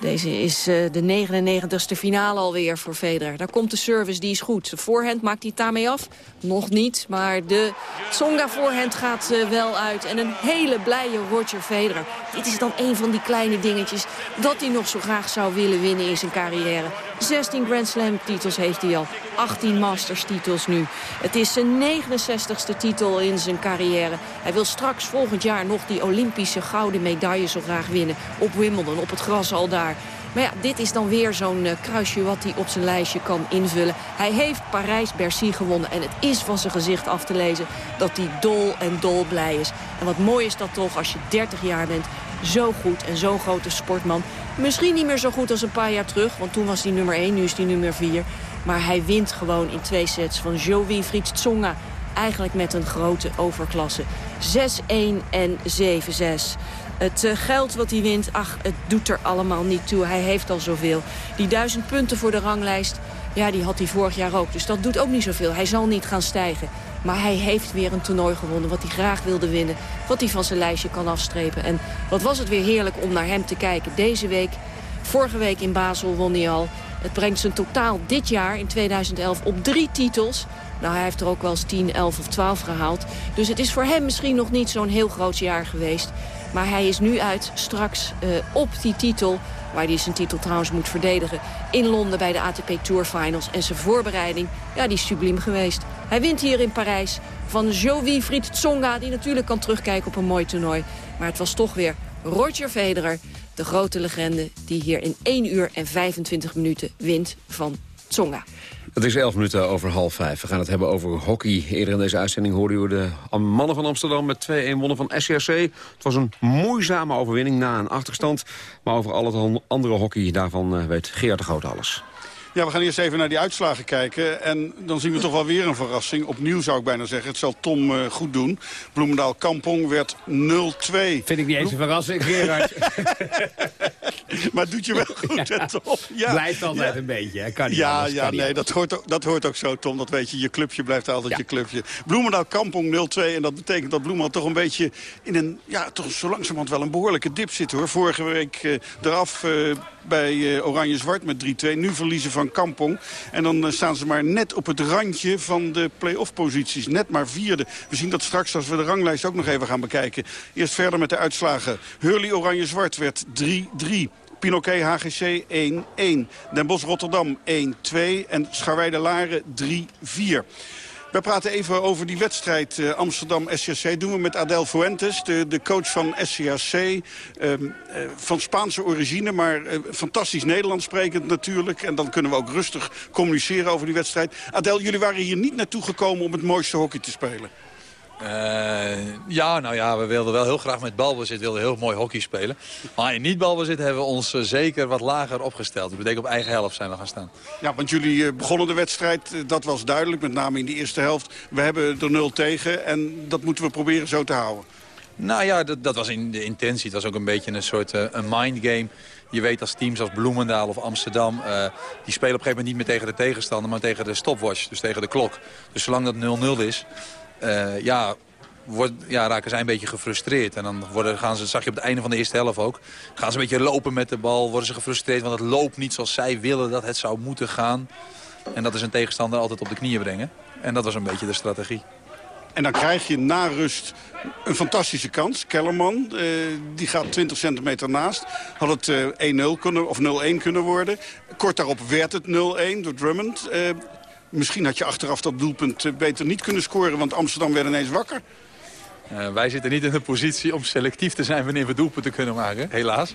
Deze is uh, de 99ste finale alweer voor Federer. Daar komt de service, die is goed. De voorhand maakt hij daarmee af? Nog niet, maar de Tsonga voorhand gaat uh, wel uit. En een hele blije Roger Federer. Dit is dan een van die kleine dingetjes dat hij nog zo graag zou willen winnen in zijn carrière. 16 Grand Slam titels heeft hij al. 18 Masters titels nu. Het is zijn 69ste titel in zijn carrière. Hij wil straks volgend jaar nog die Olympische gouden medaille zo graag winnen. Op Wimbledon, op het gras al daar. Maar ja, dit is dan weer zo'n uh, kruisje wat hij op zijn lijstje kan invullen. Hij heeft Parijs-Bercy gewonnen. En het is van zijn gezicht af te lezen dat hij dol en dol blij is. En wat mooi is dat toch als je 30 jaar bent. Zo goed en zo'n grote sportman. Misschien niet meer zo goed als een paar jaar terug. Want toen was hij nummer 1, nu is hij nummer 4. Maar hij wint gewoon in twee sets van Jo Wilfried Tsonga. Eigenlijk met een grote overklasse. 6-1 en 7-6. Het uh, geld wat hij wint, ach, het doet er allemaal niet toe. Hij heeft al zoveel. Die duizend punten voor de ranglijst, ja, die had hij vorig jaar ook. Dus dat doet ook niet zoveel. Hij zal niet gaan stijgen. Maar hij heeft weer een toernooi gewonnen wat hij graag wilde winnen. Wat hij van zijn lijstje kan afstrepen. En wat was het weer heerlijk om naar hem te kijken. Deze week, vorige week in Basel won hij al. Het brengt zijn totaal dit jaar, in 2011, op drie titels. Nou, hij heeft er ook wel eens 10, 11 of 12 gehaald. Dus het is voor hem misschien nog niet zo'n heel groot jaar geweest. Maar hij is nu uit straks uh, op die titel waar hij zijn titel trouwens moet verdedigen... in Londen bij de ATP Tour Finals. En zijn voorbereiding, ja, die is subliem geweest. Hij wint hier in Parijs van Jo Wilfried Tsonga... die natuurlijk kan terugkijken op een mooi toernooi. Maar het was toch weer Roger Federer, de grote legende... die hier in 1 uur en 25 minuten wint van Tsonga. Het is 11 minuten over half vijf. We gaan het hebben over hockey. Eerder in deze uitzending hoorden we de mannen van Amsterdam met 2-1 wonnen van SCRC. Het was een moeizame overwinning na een achterstand. Maar over al het andere hockey, daarvan eh, weet Geert de Groot alles. Ja, we gaan eerst even naar die uitslagen kijken. En dan zien we toch wel weer een verrassing. Opnieuw zou ik bijna zeggen. Het zal Tom uh, goed doen. Bloemendaal Kampong werd 0-2. Vind ik niet eens een verrassing, Gerard. maar het doet je wel goed, hè, Tom? Ja. Blijft altijd ja. een beetje, hè? Kan niet Ja, anders, ja kan nee, dat hoort, ook, dat hoort ook zo, Tom. Dat weet je, je clubje blijft altijd Ja. je clubje. Bloemendaal Kampong 0-2. En dat betekent dat Bloemendaal toch een beetje in een... Ja, toch zo langzamerhand wel een behoorlijke dip zit, hoor. Vorige week eh, eraf... eh, bij eh, Oranje-Zwart met 3-2. Nu verliezen van Kampong. En dan staan ze maar net op het randje van de play-off posities. Net maar vierde. We zien dat straks als we de ranglijst ook nog even gaan bekijken. Eerst verder met de uitslagen. Hurley Oranje-Zwart werd 3-3. Pinoquet HGC 1-1. Den Bosch Rotterdam 1-2. En Scharweide Laren 3-4. We praten even over die wedstrijd eh, Amsterdam-SCAC. doen we met Adel Fuentes, de, de coach van SCAC. ehm, eh, van Spaanse origine, maar eh, fantastisch Nederlands sprekend natuurlijk. En dan kunnen we ook rustig communiceren over die wedstrijd. Adel, jullie waren hier niet naartoe gekomen om het mooiste hockey te spelen. Eh, ja, nou ja, we wilden wel heel graag met balbezit wilden heel mooi hockey spelen. Maar in niet-balbezit hebben we ons eh, zeker wat lager opgesteld. Dat betekent op eigen helft zijn we gaan staan. Ja, want jullie eh, begonnen de wedstrijd, dat was duidelijk, met name in de eerste helft. We hebben er nul tegen en dat moeten we proberen zo te houden. Nou ja, dat, dat was in de intentie. Het was ook een beetje een soort een mind game. Je weet als teams als Bloemendaal of Amsterdam... die spelen op een gegeven moment niet meer tegen de tegenstander... maar tegen de stopwatch, dus tegen de klok. Dus zolang dat 0-0 is, eh, ja, ja, raken zij een beetje gefrustreerd. En dan worden, gaan ze, zag je op het einde van de eerste helft ook... gaan ze een beetje lopen met de bal, worden ze gefrustreerd... want het loopt niet zoals zij willen dat het zou moeten gaan. En dat is een tegenstander altijd op de knieën brengen. En dat was een beetje de strategie. En dan krijg je na rust een fantastische kans. Kellerman, eh, die gaat 20 centimeter naast. Had het eh 1-0 kunnen, of 0-1 kunnen worden. Kort daarop werd het 0-1 door Drummond. Eh, misschien had je achteraf dat doelpunt eh, beter niet kunnen scoren... want Amsterdam werd ineens wakker. Eh, wij zitten niet in de positie om selectief te zijn wanneer we doelpunten kunnen maken, helaas.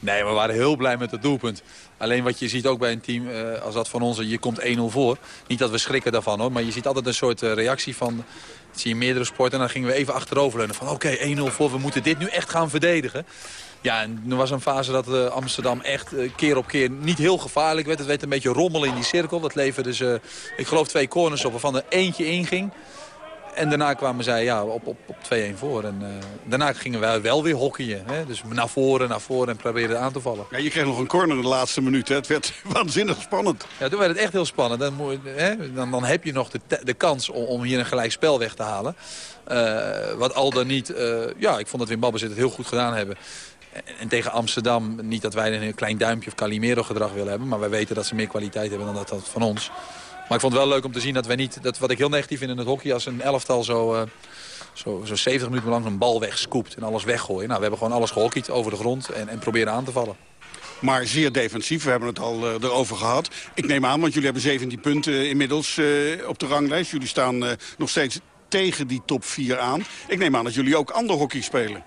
Nee, we waren heel blij met het doelpunt. Alleen wat je ziet ook bij een team eh, als dat van ons, je komt 1-0 voor. Niet dat we schrikken daarvan hoor, maar je ziet altijd een soort reactie van... Dat zie je meerdere sporten en dan gingen we even achteroverleunen. Van oké, 1-0 voor, we moeten dit nu echt gaan verdedigen. Ja, en er was een fase dat eh, Amsterdam echt eh, keer op keer niet heel gevaarlijk werd. Het werd een beetje rommelen in die cirkel. Dat leverde ze, ik geloof, twee corners op waarvan er eentje inging. En daarna kwamen zij ja, op, op, op 2-1 voor. En eh, daarna gingen wij wel weer hockeyen. Hè? Dus naar voren, naar voren en probeerden aan te vallen. Ja, je kreeg nog een corner in de laatste minuut. Hè. Het werd waanzinnig spannend. Ja, toen werd het echt heel spannend. Dan, moet hè, dan, dan heb je nog de, de kans om, om hier een gelijk spel weg te halen. Wat al dan niet... ja, ik vond dat we in balbezit het heel goed gedaan hebben. En, en tegen Amsterdam, niet dat wij een klein duimpje of Calimero gedrag willen hebben... maar wij weten dat ze meer kwaliteit hebben dan dat, dat van ons. Maar ik vond het wel leuk om te zien dat wij niet... Dat, wat ik heel negatief vind in het hockey, als een elftal zo... eh, zo, zo 70 minuten lang een bal wegscoopt en alles weggooien. Nou, we hebben gewoon alles gehockeyd over de grond en, en proberen aan te vallen. maar zeer defensief. We hebben het al uh, erover gehad. Ik neem aan, want jullie hebben 17 punten inmiddels uh, op de ranglijst. Jullie staan nog steeds tegen die top 4 aan. Ik neem aan dat jullie ook ander hockey spelen.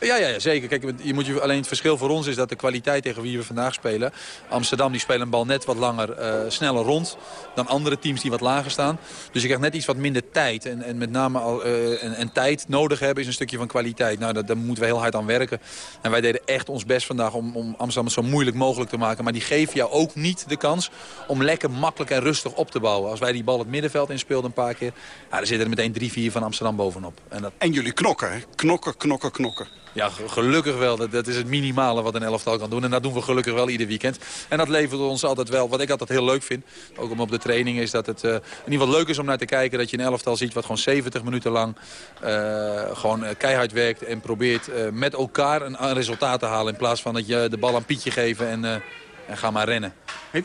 Ja, ja, ja, zeker. Kijk, je moet je, alleen het verschil voor ons is dat de kwaliteit tegen wie we vandaag spelen... Amsterdam die spelen een bal net wat langer, uh, sneller rond... dan andere teams die wat lager staan. Dus je krijgt net iets wat minder tijd. En, en met name al, uh, en, tijd nodig hebben is een stukje van kwaliteit. Nou, dat, daar moeten we heel hard aan werken. En wij deden echt ons best vandaag om, om Amsterdam zo moeilijk mogelijk te maken. Maar die geven jou ook niet de kans om lekker makkelijk en rustig op te bouwen. Als wij die bal het middenveld inspeelden een paar keer... Ja, dan zitten er meteen drie, vier van Amsterdam bovenop. En, dat... en jullie knokken, hè? Knokken, knokken, knokken. Ja, gelukkig wel. Dat, dat, is het minimale wat een elftal kan doen. En dat doen we gelukkig wel ieder weekend. En dat levert ons altijd wel, wat ik altijd heel leuk vind. Ook om op de training is dat het uh, in ieder geval leuk is om naar te kijken. Dat je een elftal ziet wat gewoon 70 minuten lang uh, gewoon keihard werkt. En probeert met elkaar een, een, resultaat te halen. In plaats van dat je de bal aan Pietje geven en en ga maar rennen.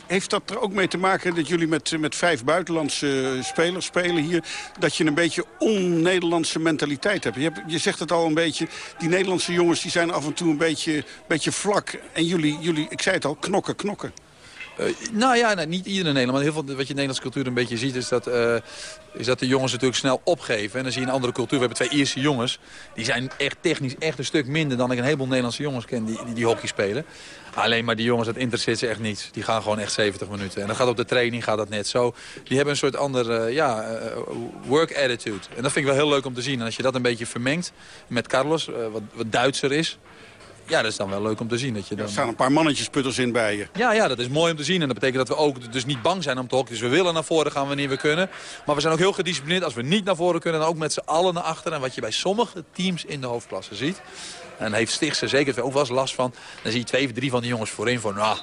Heeft dat er ook mee te maken dat jullie met, met vijf buitenlandse spelers spelen hier... dat je een beetje on-Nederlandse mentaliteit hebt? Je, je zegt het al een beetje, die Nederlandse jongens die zijn af en toe een beetje, beetje vlak. En jullie, jullie, ik zei het al, knokken, knokken. Uh, nou ja, nou, niet iedere Nederlander. Maar heel veel wat je in de Nederlandse cultuur een beetje ziet... is dat, uh, is dat de jongens natuurlijk snel opgeven. En dan zie je een andere cultuur. We hebben twee Ierse jongens. Die zijn echt technisch echt een stuk minder... dan ik een heleboel Nederlandse jongens ken die, die, hockey spelen. Alleen maar die jongens, dat interesseert ze echt niet. Die gaan gewoon echt 70 minuten. En dan gaat op de training gaat dat net zo. Die hebben een soort andere uh, ja, work attitude. En dat vind ik wel heel leuk om te zien. En als je dat een beetje vermengt met Carlos, wat, wat Duitser is ja, dat is dan wel leuk om te zien. Dat je dan... Er staan een paar mannetjesputters in bij je. Ja, ja, dat is mooi om te zien. En dat betekent dat we ook dus niet bang zijn om te hokken. Dus we willen naar voren gaan wanneer we kunnen. Maar we zijn ook heel gedisciplineerd. Als we niet naar voren kunnen, dan ook met z'n allen naar achteren. En wat je bij sommige teams in de hoofdklasse ziet... en heeft Stichtse zeker ook wel eens last van... dan zie je twee, drie van die jongens voorin van... Nou,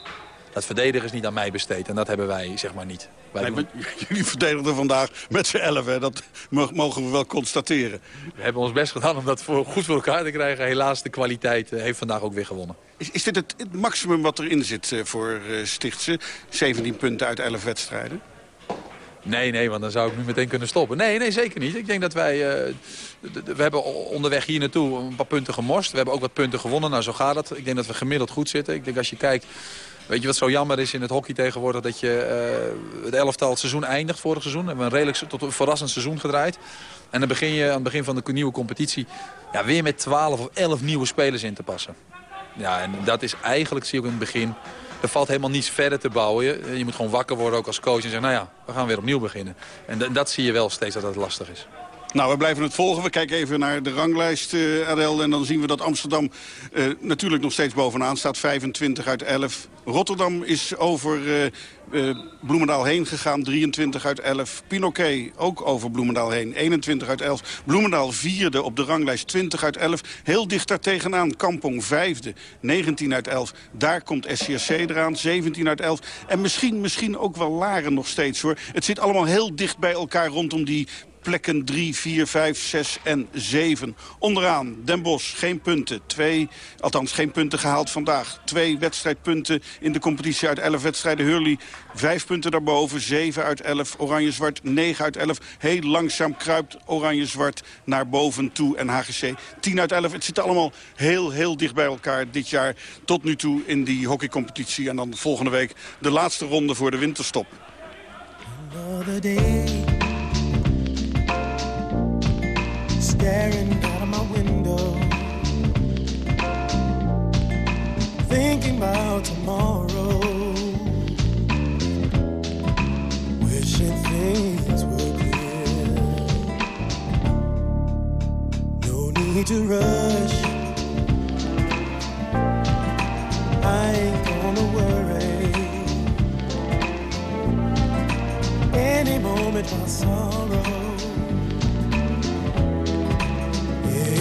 dat verdedigen is niet aan mij besteed. En dat hebben wij zeg maar niet. Wij nee, jullie verdedigden vandaag met z'n elf. Hè? Dat mogen we wel constateren. We hebben ons best gedaan om dat voor, goed voor elkaar te krijgen. Helaas, de kwaliteit eh, heeft vandaag ook weer gewonnen. Is, is dit het, het, maximum wat erin zit uh, voor uh, Stichtse? 17 punten uit 11 wedstrijden? Nee, nee, want dan zou ik nu meteen kunnen stoppen. Nee, nee, zeker niet. Ik denk dat wij... Uh, we hebben onderweg hier naartoe een paar punten gemorst. We hebben ook wat punten gewonnen. Nou, zo gaat het. Ik denk dat we gemiddeld goed zitten. Ik denk als je kijkt Weet je wat zo jammer is in het hockey tegenwoordig? Dat je uh, het elftal het seizoen eindigt vorig seizoen. We hebben een redelijk tot een verrassend seizoen gedraaid. En dan begin je aan het begin van de nieuwe competitie... Ja, weer met 12 of 11 nieuwe spelers in te passen. Ja, en dat is eigenlijk, zie ik in het begin... Er valt helemaal niets verder te bouwen. Je, je moet gewoon wakker worden ook als coach en zeggen... nou ja, we gaan weer opnieuw beginnen. En dat zie je wel steeds dat dat lastig is. Nou, we blijven het volgen. We kijken even naar de ranglijst, uh, Adel. En dan zien we dat Amsterdam uh, natuurlijk nog steeds bovenaan staat. 25 uit 11. Rotterdam is over uh, Bloemendaal heen gegaan. 23 uit 11. Pinoquet ook over Bloemendaal heen. 21 uit 11. Bloemendaal vierde op de ranglijst. 20 uit 11. Heel dicht daar tegenaan. Kampong vijfde. 19 uit 11. Daar komt SCRC eraan. 17 uit 11. En misschien, misschien ook wel Laren nog steeds hoor. Het zit allemaal heel dicht bij elkaar rondom die plekken 3, 4, 5, 6 en 7. Onderaan Den Bosch, geen punten. Twee, althans geen punten gehaald vandaag. Twee wedstrijdpunten in de competitie uit 11 wedstrijden. Hurley, vijf punten daarboven. 7 uit 11. Oranje-zwart, 9 uit 11. Heel langzaam kruipt Oranje-zwart naar boven toe. En HGC 10 uit 11. Het zit allemaal heel, heel dicht bij elkaar dit jaar. Tot nu toe in die hockeycompetitie. En dan volgende week de laatste ronde voor de winterstop. Staring out of my window, thinking about tomorrow, wishing things were clear. No need to rush. I ain't gonna worry. Any moment my sorrow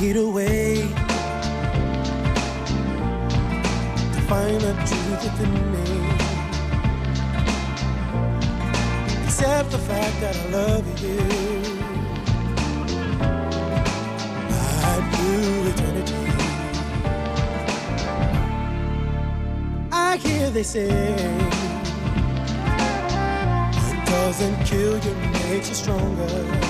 Fade away to find the truth within me. Except the fact that I love you. Right through eternity. I hear they say what doesn't kill you makes you stronger.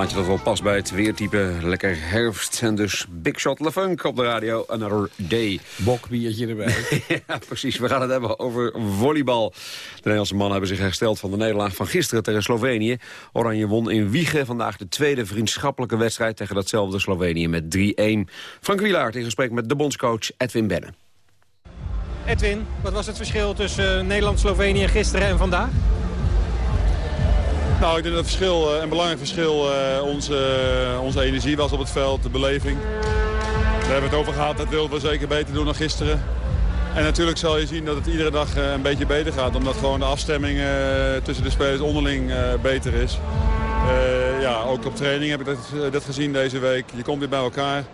Plaatje dat wel past bij het weertype. Lekker herfst. En dus Big Shot LeFunk op de radio. Another Day. Bokbiertje erbij. ja, precies. We gaan het hebben over volleybal. De Nederlandse mannen hebben zich hersteld van de nederlaag van gisteren tegen Slovenië. Oranje won in Wiegen vandaag de tweede vriendschappelijke wedstrijd... tegen datzelfde Slovenië met 3-1. Frank Wielaert in gesprek met de bondscoach Edwin Benne. Edwin, wat was het verschil tussen uh, Nederland-Slovenië gisteren en vandaag? Nou, ik denk dat het verschil, uh, een belangrijk verschil uh, onze, uh, onze energie was op het veld, de beleving. Daar hebben we het over gehad, dat wilden we zeker beter doen dan gisteren. En natuurlijk zal je zien dat het iedere dag een beetje beter gaat. Omdat gewoon de afstemming tussen de spelers onderling beter is. ja, ook op training heb ik dat, dat, gezien deze week. Je komt weer bij elkaar.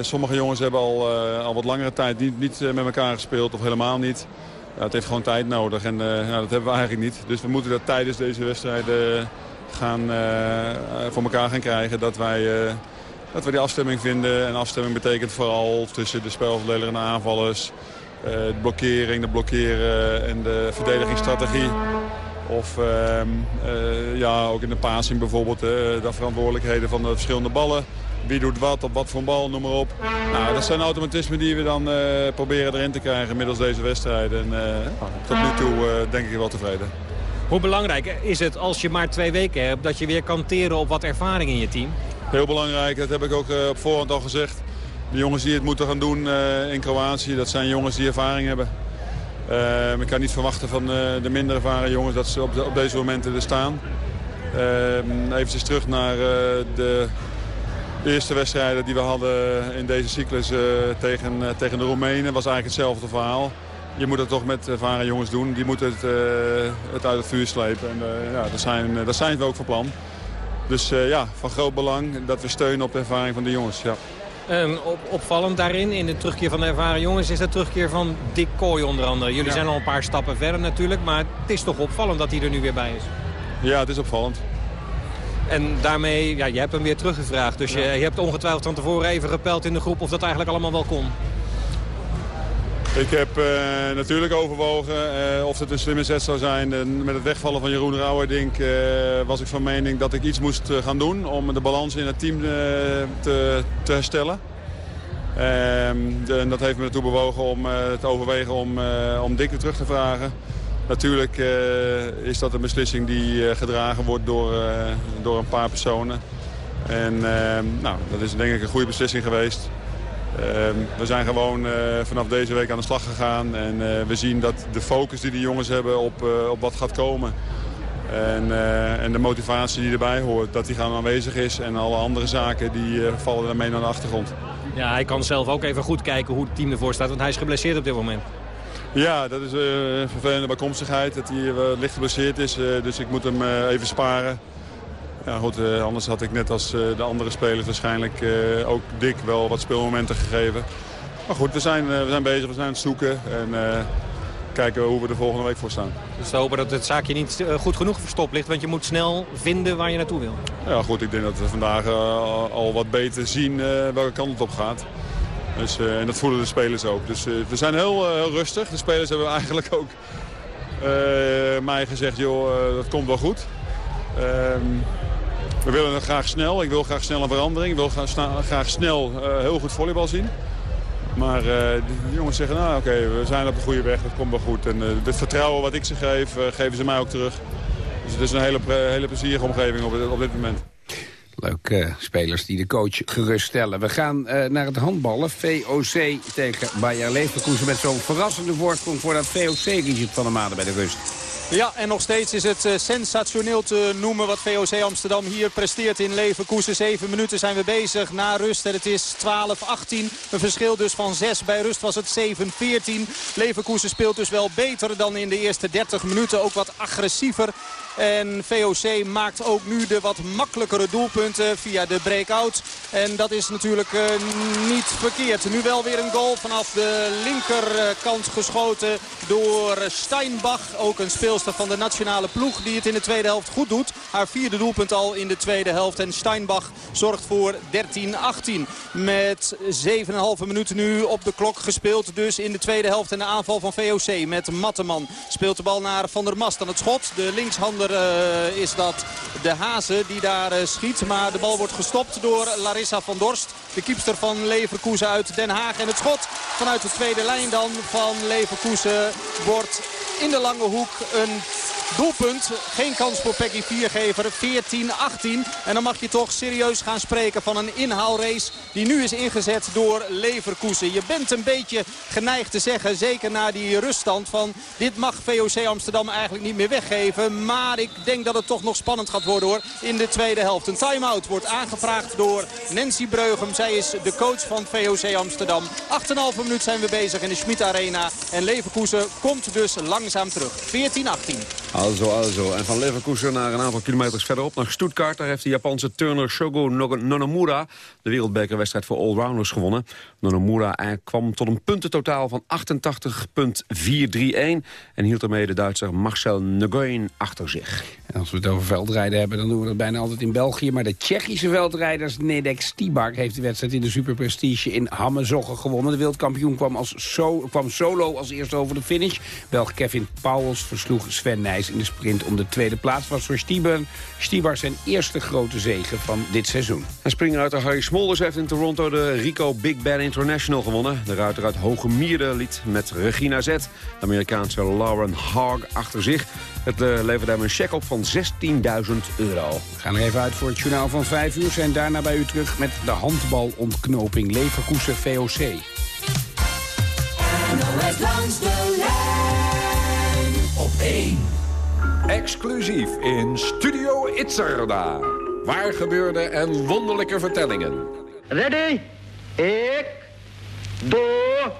sommige jongens hebben al, al wat langere tijd niet, niet met elkaar gespeeld of helemaal niet. Het heeft gewoon tijd nodig en uh, nou, dat hebben we eigenlijk niet. Dus we moeten dat tijdens deze wedstrijd uh, gaan, uh, voor elkaar gaan krijgen. Dat wij, dat we die afstemming vinden. En afstemming betekent vooral tussen de spelverdeler en de aanvallers. de blokkering, de blokkeren en de verdedigingsstrategie. Of ehm, ja, ook in de passing bijvoorbeeld. de verantwoordelijkheden van de verschillende ballen. Wie doet wat, op wat voor een bal, noem maar op. Nou, dat zijn automatismen die we dan uh, proberen erin te krijgen middels deze wedstrijd. En uh, tot nu toe uh, denk ik wel tevreden. Hoe belangrijk is het als je maar twee weken hebt... dat je weer kan teren op wat ervaring in je team? Heel belangrijk, dat heb ik ook op voorhand al gezegd. De jongens die het moeten gaan doen in Kroatië, dat zijn jongens die ervaring hebben. ik kan niet verwachten van de minder ervaren jongens dat ze op, de, op deze momenten er staan. even terug naar de de eerste wedstrijden die we hadden in deze cyclus uh, tegen, uh, tegen de Roemenen was eigenlijk hetzelfde verhaal. Je moet het toch met ervaren jongens doen. Die moeten het, het uit het vuur slepen. En ja, daar, zijn, daar zijn we ook van plan. Dus ja, van groot belang dat we steunen op de ervaring van de jongens. Ja. Um, op, opvallend daarin, in de terugkeer van de ervaren jongens, is de terugkeer van Dick Kooi onder andere. Jullie ja. zijn al een paar stappen verder natuurlijk, maar het is toch opvallend dat hij er nu weer bij is. Ja, het is opvallend. En daarmee, ja, je hebt hem weer teruggevraagd. Dus je, je hebt ongetwijfeld van tevoren even gepeld in de groep of dat eigenlijk allemaal wel kon. Ik heb uh, natuurlijk overwogen uh, of het een slimme zet zou zijn. En met het wegvallen van Jeroen Rauwerdink uh, was ik van mening dat ik iets moest gaan doen... om de balans in het team te, te, herstellen. Ehm, en dat heeft me ertoe bewogen om te overwegen om, om Dick weer terug te vragen. Natuurlijk uh, is dat een beslissing die uh, gedragen wordt door, uh, door een paar personen. En nou, dat is denk ik een goede beslissing geweest. Ehm, we zijn gewoon vanaf deze week aan de slag gegaan. En we zien dat de focus die de jongens hebben op, op wat gaat komen... En, en de motivatie die erbij hoort, dat die gewoon aanwezig is. En alle andere zaken die vallen daarmee naar de achtergrond. Ja, hij kan zelf ook even goed kijken hoe het team ervoor staat. Want hij is geblesseerd op dit moment. Ja, dat is uh, een vervelende bijkomstigheid dat hij uh, licht geblesseerd is. Uh, dus ik moet hem even sparen. Ja, goed, anders had ik net als de andere spelers waarschijnlijk ook dik wel wat speelmomenten gegeven. Maar goed, we zijn, we zijn bezig, we zijn aan het zoeken. En kijken hoe we er volgende week voor staan. Dus we hopen dat het zaakje niet eh, goed genoeg verstopt ligt. Want je moet snel vinden waar je naartoe wil. Ja goed, ik denk dat we vandaag uh, al wat beter zien uh, welke kant het op gaat. Dus, uh, en dat voelen de spelers ook. Dus we zijn heel, heel, rustig. De spelers hebben eigenlijk ook mij gezegd, joh, dat komt wel goed. Ehm, we willen het graag snel. Ik wil graag snel een verandering. Ik wil graag, snel heel goed volleybal zien. Maar de jongens zeggen, nou oké, we zijn op de goede weg, dat komt wel goed. En het vertrouwen wat ik ze geef, geven ze mij ook terug. Dus het is een hele, hele plezierige omgeving op, op dit moment. Leuk, spelers die de coach geruststellen. We gaan naar het handballen. VOC tegen Bayer Leverkusen met zo'n verrassende voorsprong voor dat VOC, Richard van der Maden bij de rust. Ja, en nog steeds is het uh, sensationeel te noemen wat VOC Amsterdam hier presteert in Leverkusen. Zeven minuten zijn we bezig na rust en het is 12-18. Een verschil dus van 6. Bij rust was het 7-14. Leverkusen speelt dus wel beter dan in de eerste 30 minuten. Ook wat agressiever. En VOC maakt ook nu de wat makkelijkere doelpunten via de breakout. En dat is natuurlijk uh, niet verkeerd. Nu wel weer een goal vanaf de linkerkant geschoten door Steinbach. Ook een speelster van de nationale ploeg die het in de tweede helft goed doet. Haar vierde doelpunt al in de tweede helft. En Steinbach zorgt voor 13-18. Met 7,5 minuten nu op de klok gespeeld. Dus in de tweede helft en de aanval van VOC met Matteman. Speelt de bal naar Van der Mast aan het schot. De linkshander uh, is dat de Hazen die daar uh, schiet. Maar de bal wordt gestopt door Larissa van Dorst. De kiepster van Leverkusen uit Den Haag. En het schot vanuit de tweede lijn dan van Leverkusen wordt in de lange hoek een doelpunt. Geen kans voor Peggy Viergever. 14-18. En dan mag je toch serieus gaan spreken van een inhaalrace die nu is ingezet door Leverkusen. Je bent een beetje geneigd te zeggen, zeker na die ruststand, van dit mag VOC Amsterdam eigenlijk niet meer weggeven. Maar ik denk dat het toch nog spannend gaat worden hoor in de tweede helft. Een time-out wordt aangevraagd door Nancy Breugem. Zij is de coach van VOC Amsterdam. 8,5 minuut zijn we bezig in de Schmid Arena. En Leverkusen komt dus langzaam terug. 14-18. Also, also. En van Leverkusen naar een aantal kilometers verderop naar Stuttgart. Daar heeft de Japanse turner Shogo Nonomura de wereldbekerwedstrijd voor allrounders gewonnen. Nonomura kwam tot een puntentotaal van 88,431 en hield ermee de Duitser Marcel Nguyen achter zich. Als we het over veldrijden hebben, dan doen we dat bijna altijd in België. Maar de Tsjechische veldrijders Nedek Stibar heeft de wedstrijd in de Superprestige in Hammezogge gewonnen. De wereldkampioen kwam, als kwam solo als eerste over de finish. Belg Kevin Pauwels versloeg Sven Nijs in de sprint om de tweede plaats. Was voor Stibar, Stibar zijn eerste grote zege van dit seizoen. En springruiter Harry Smolders heeft in Toronto de Rico Big Ben International gewonnen. De ruiter uit Hoge Mierde liet met Regina Z, de Amerikaanse Lauren Haag, achter zich. Het uh, leverde hem een check op van 16.000 euro. We gaan er even uit voor het journaal van 5 uur. Zijn daarna bij u terug met de handbalontknoping Leverkusen VOC. NOS langs de lijn op 1. Exclusief in Studio Itzerda. Waar gebeurde en wonderlijke vertellingen. Ready? Ik. Door.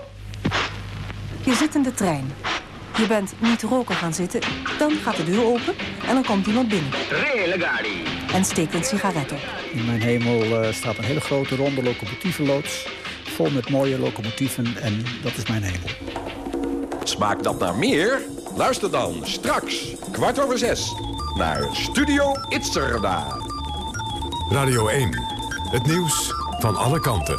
Je zit in de trein. Je bent niet roken gaan zitten. Dan gaat de deur open en dan komt iemand binnen. En steekt een sigaret op. In mijn hemel uh, staat een hele grote ronde locomotievenloods. Vol met mooie locomotieven en dat is mijn hemel. Smaakt dat naar meer? Luister dan straks, kwart over zes, naar Studio Itzerda. Radio 1, het nieuws van alle kanten.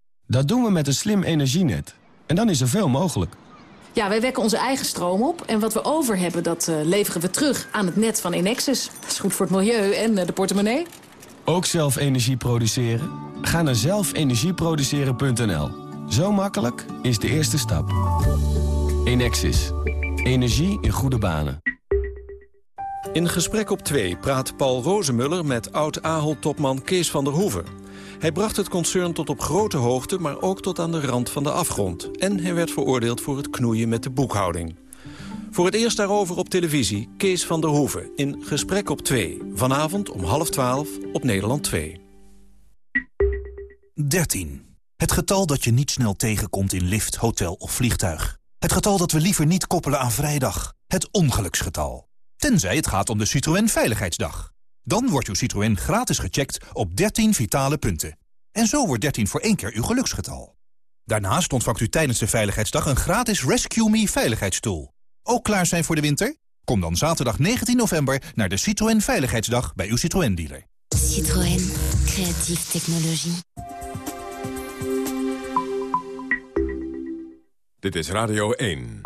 Dat doen we met een slim energienet. En dan is er veel mogelijk. Ja, wij wekken onze eigen stroom op. En wat we over hebben, dat uh, leveren we terug aan het net van Enexis. Dat is goed voor het milieu en uh, de portemonnee. Ook zelf energie produceren? Ga naar zelfenergieproduceren.nl. Zo makkelijk is de eerste stap. Enexis. Energie in goede banen. In Gesprek op 2 praat Paul Rozemuller met oud-Ahold-topman Kees van der Hoeven. Hij bracht het concern tot op grote hoogte, maar ook tot aan de rand van de afgrond. En hij werd veroordeeld voor het knoeien met de boekhouding. Voor het eerst daarover op televisie Kees van der Hoeven in Gesprek op 2. Vanavond om half 12 op Nederland 2. 13. Het getal dat je niet snel tegenkomt in lift, hotel of vliegtuig. Het getal dat we liever niet koppelen aan vrijdag. Het ongeluksgetal. Tenzij het gaat om de Citroën Veiligheidsdag. Dan wordt uw Citroën gratis gecheckt op 13 vitale punten. En zo wordt 13 voor één keer uw geluksgetal. Daarnaast ontvangt u tijdens de Veiligheidsdag een gratis Rescue Me veiligheidsstoel. Ook klaar zijn voor de winter? Kom dan zaterdag 19 november naar de Citroën Veiligheidsdag bij uw Citroën dealer. Citroën. Creatieve technologie. Dit is Radio 1.